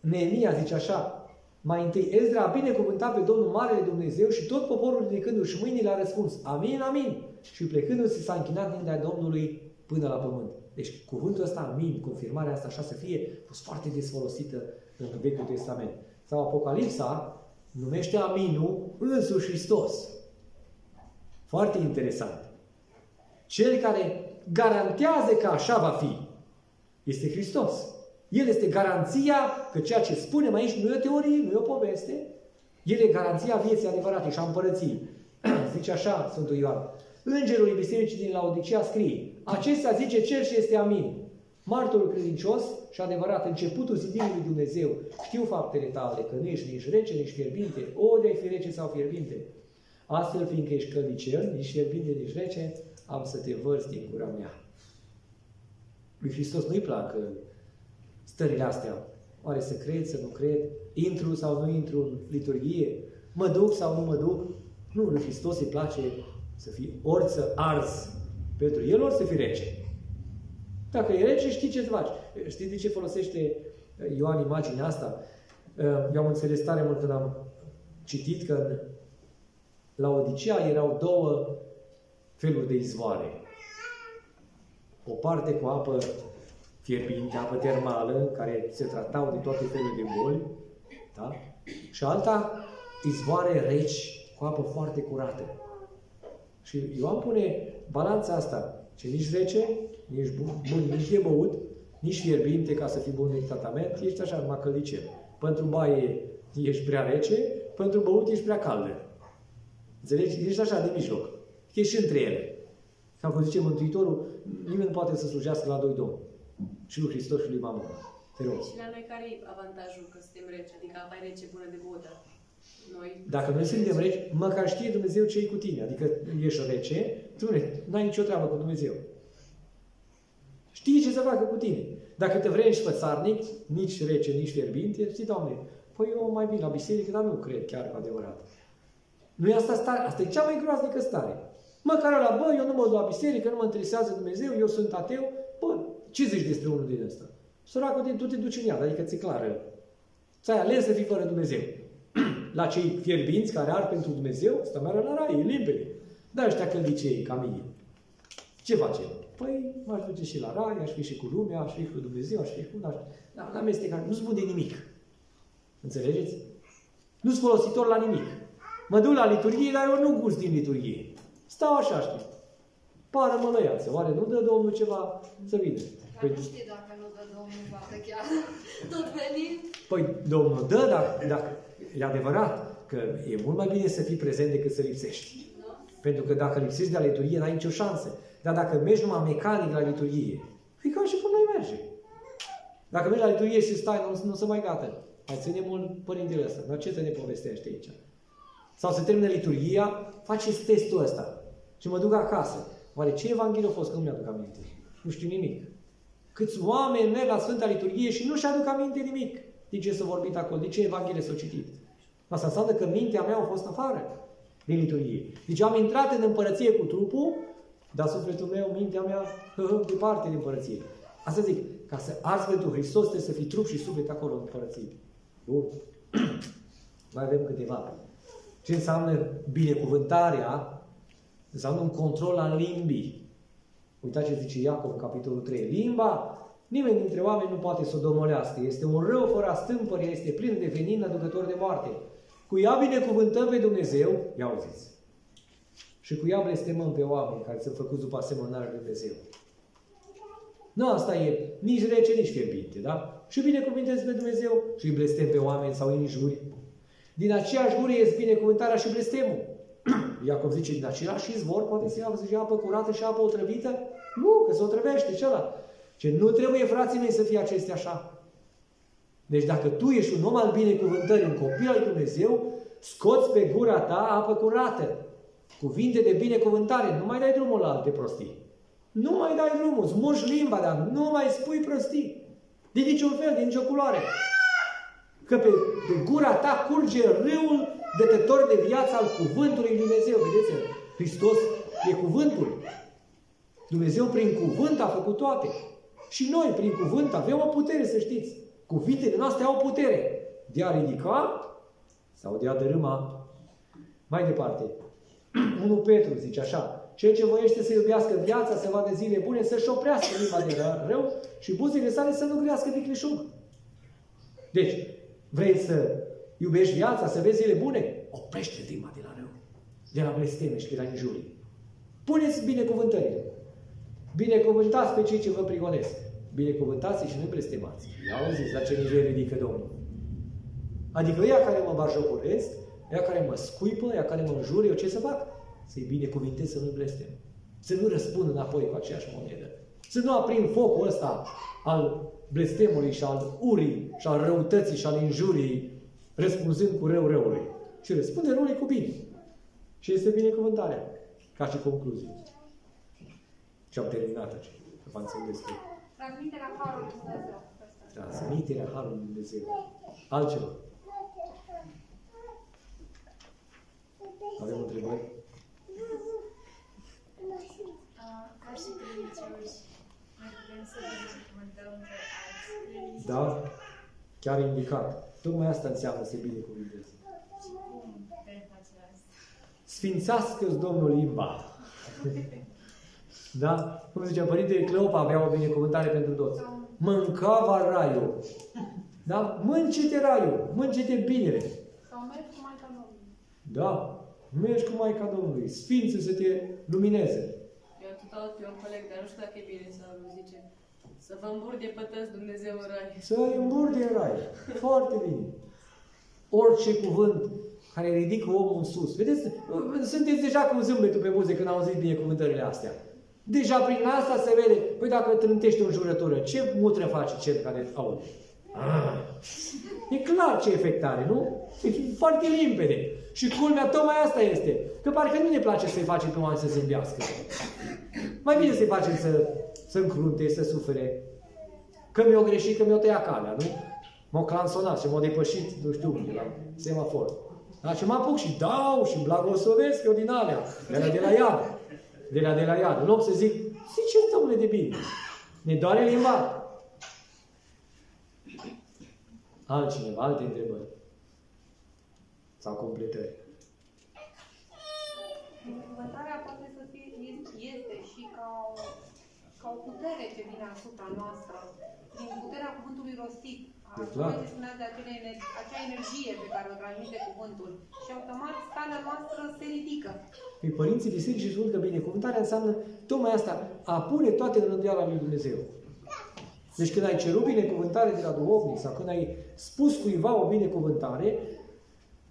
Neemia zice așa, mai întâi, Ezra a binecuvântat pe Domnul Marele Dumnezeu și tot poporul ridicându-și mâinile a răspuns, Amin, Amin. Și plecându-se s-a închinat înaintea Domnului până la pământ. Deci cuvântul ăsta, Amin, confirmarea asta așa să fie, a fost foarte des folosită în Vechiul Testament sau Apocalipsa numește Aminul însuși Hristos. Foarte interesant. Cel care garantează că așa va fi este Hristos. El este garanția că ceea ce spunem aici nu e o teorie, nu e o poveste, el e garanția vieții adevărate și a împărăției. *clears throat* Zice așa Sfântul Ioan. Îngerul Bisericii din Laodicea scrie, acesta zice cel și este amin. Martorul credincios și adevărat, începutul zidirii lui Dumnezeu, știu faptele tale, că nu ești nici rece, nici fierbinte, o de fi rece sau fierbinte. Astfel, fiindcă ești căldicel, nici fierbinte, nici rece, am să te vărți din gura mea. Lui Hristos nu-i plac stările astea. Oare să cred, să nu cred? Intru sau nu intru în liturghie? Mă duc sau nu mă duc? Nu, lui Hristos îi place să fii ori să arzi pentru El, ori să fii rece. Dacă e rece, știi ce faci. Știi de ce folosește Ioan imaginea asta? Eu am înțeles tare mult când am citit că la Odisea erau două feluri de izvoare. O parte cu apă fierbinte, apă termală, care se tratau de toate felurile de boli, da? și alta izvoare reci cu apă foarte curată. Și Ioan pune balanța asta. Ce nici rece, nici bun, bun, nici de băut, nici fierbinte ca să fii bun de tratament, ești așa numai căldice. Pentru baie ești prea rece, pentru băut ești prea caldă. Înțelegi? Ești așa de mijloc. Ești între ele. Ca cum zice Mântuitorul, nimeni nu poate să slujească la doi domni. Și lui Hristos și lui Mamon. Te rog. Și la noi care e avantajul că suntem rece? Adică apa e rece bună de băută. Noi... Dacă noi suntem reci, măcar știe Dumnezeu ce e cu tine. Adică ești rece, tu n-ai nicio treabă cu Dumnezeu. Știi ce să facă cu tine. Dacă te vrei fățarnic, nici rece, nici fierbinte, zici, Doamne, păi eu mai vin la biserică, dar nu cred chiar cu adevărat. Nu e asta stare, asta e cea mai groaznică stare. Măcar la, bă, eu nu mă duc la biserică, nu mă interesează Dumnezeu, eu sunt ateu, bă, ce zici despre unul din ăsta? Săracul, tu te duci în iad, adică ți clară. Ți-ai ales să fii fără Dumnezeu. *clears throat* la cei fierbinți care ar pentru Dumnezeu, să meargă la rai, e limpede. Dar ăștia căldicei, ca mine. Ce facem? Păi, m-aș duce și la rai, aș fi și cu lumea, aș fi cu Dumnezeu, aș fi cu... Dar la amestecat, nu spun de nimic. Înțelegeți? Nu sunt folositor la nimic. Mă duc la liturghie, dar eu nu gust din liturghie. Stau așa, știi. Pară mălăiață. Oare nu dă Domnul ceva să vină? Păi, nu știi dacă nu dă Domnul, poate chiar *laughs* tot venind. Păi Domnul dă, dar, dar e adevărat că e mult mai bine să fii prezent decât să lipsești. Pentru că dacă lipsești de la liturghie, n-ai nicio șansă. Dar dacă mergi numai mecanic la liturghie, e ca și cum nu merge. Dacă mergi la liturghie și stai, nu, nu se mai gata. Mai ține mult părintele ăsta. Dar ce te ne povestește aici? Sau se termină liturghia, faceți testul ăsta. Și mă duc acasă. Oare ce evanghelie a fost? Că nu mi-aduc aminte. Nu știu nimic. Câți oameni merg la Sfânta Liturghie și nu-și aduc aminte nimic. Din ce s-a vorbit acolo, din ce evanghelie s-a citit. Asta înseamnă că mintea mea a fost afară din liturghie. Deci am intrat în împărăție cu trupul, dar sufletul meu, mintea mea, departe din împărăție. Asta zic, ca să arzi pentru Hristos trebuie să fii trup și suflet acolo în împărăție. Bun. *clears throat* Mai avem câteva. Ce înseamnă binecuvântarea? Înseamnă un control al limbii. Uitați ce zice Iacov în capitolul 3. Limba, nimeni dintre oameni nu poate să o domolească. Este un rău fără astâmpări, este plin de venin aducător de moarte. Cu ea binecuvântăm pe Dumnezeu, ia auziți, și cu ea blestemăm pe oameni care sunt făcuți după asemănarea lui Dumnezeu. Nu asta e nici rece, nici fierbinte, da? Și binecuvântez pe Dumnezeu și îi blestem pe oameni sau îi înjuri. Din aceeași gură este binecuvântarea și blestemul. *clears throat* Iacov zice, din același izvor poate să ia apă curată și apă otrăvită? Nu, că se otrăvește celălalt. Ce nu trebuie, frații mei, să fie acestea așa. Deci dacă tu ești un om al binecuvântării, un copil al lui Dumnezeu, scoți pe gura ta apă curată. Cuvinte de binecuvântare. Nu mai dai drumul la alte prostii. Nu mai dai drumul. Smuși limba, dar nu mai spui prostii. De niciun fel, de nicio culoare. Că pe, pe gura ta curge râul dătător de viață al cuvântului lui Dumnezeu. Vedeți? Hristos e cuvântul. Dumnezeu prin cuvânt a făcut toate. Și noi, prin cuvânt, avem o putere, să știți. Cuvintele noastre au putere de a ridica sau de a dărâma. Mai departe, *clears throat* 1 Petru zice așa, cel ce voiește să iubească viața, să vadă zile bune, să-și oprească limba de rău și buzele sale să nu grească vicleșug. Deci, vrei să iubești viața, să vezi zile bune? Oprește limba de la rău, de la blesteme și de la injurii. Puneți binecuvântările. Binecuvântați pe cei ce vă prigonesc. Binecuvântați și nu blestemați. Ia auziți la ce nivel ridică Domnul. Adică ea care mă bajocoresc, ea care mă scuipă, ea care mă înjură, eu ce să fac? Să-i binecuvintez, să nu blestem. Să nu răspund înapoi cu aceeași monedă. Să nu aprind focul ăsta al blestemului și al urii și al răutății și al injurii, răspunzând cu rău răului. Și răspunde răului cu bine. Și este binecuvântarea. Ca și concluzie. Și am terminat aici. Că v-am înțeles Transmiterea Harului Dumnezeu. Transmiterea Harului Dumnezeu. Altceva. Avem întrebări? Ca și credincioși, mai putem să binecuvântăm pe alții. Da? Chiar indicat. Tocmai asta înseamnă să binecuvântezi. Și cum putem face asta? Sfințească-ți Domnul limba. Da? Cum zicea Părintele Cleopa, avea o binecuvântare pentru toți. Mâncava raiul. Da? Mânci-te raiul, mânci-te binele. Sau mergi cu Maica Domnului. Da? Mergi cu Maica Domnului. Sfință să te lumineze. Eu tot aud pe un coleg, dar nu știu dacă e bine să zice. Să vă îmburde pătăți Dumnezeu în rai. Să ai îmburde în rai. Foarte bine. Orice cuvânt care ridică omul în sus. Vedeți, sunteți deja cu zâmbetul pe buze când auziți binecuvântările astea. Deja prin asta se vede, păi dacă trântește o jurătură, ce mutră face cel care aude? Ah. E clar ce efect are, nu? E foarte limpede. Și culmea tocmai asta este. Că parcă nu ne place să-i facem pe oameni să zâmbească. Mai bine să-i facem să, să încrunte, să sufere. Că mi-o greșit, că mi-o tăiat calea, nu? M-au clansonat și m-au depășit, nu știu, la semafor. Dar ce mă apuc și dau și blagoslovesc eu din alea, de la, de la iad de la de la iad. În loc să zic, zice domnule de bine. Ne doare limba. Altcineva, alte întrebări. Sau completări. Binecuvântarea poate să fie, este și ca o, ca o putere ce vine asupra noastră, prin puterea cuvântului rostit. Așa spunea de acele, acea energie pe care o transmite cuvântul. Și automat starea noastră se ridică. Păi părinții bisericii spun că binecuvântarea înseamnă tocmai asta, a pune toate în rânduiala lui Dumnezeu. Deci când ai cerut binecuvântare de la duhovnic sau când ai spus cuiva o binecuvântare,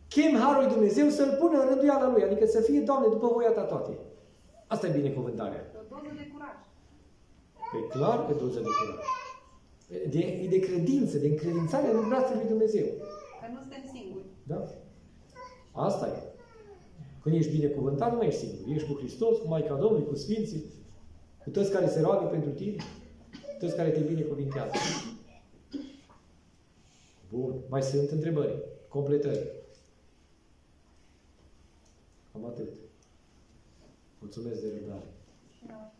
Chem Harul lui Dumnezeu să-L pună în rânduiala Lui, adică să fie, Doamne, după voia Ta toate. Asta e binecuvântarea. O doză de curaj. Păi clar că doză de curaj. De, e de credință, de încredințare în brațele lui Dumnezeu. Că nu suntem singuri. Da? Asta e. Când ești binecuvântat, nu mai ești singur. Ești cu Hristos, cu Maica Domnului, cu Sfinții, cu toți care se roagă pentru tine, toți care te binecuvintează. Bun. Mai sunt întrebări, completări. Cam atât. Mulțumesc de răbdare. Și noi.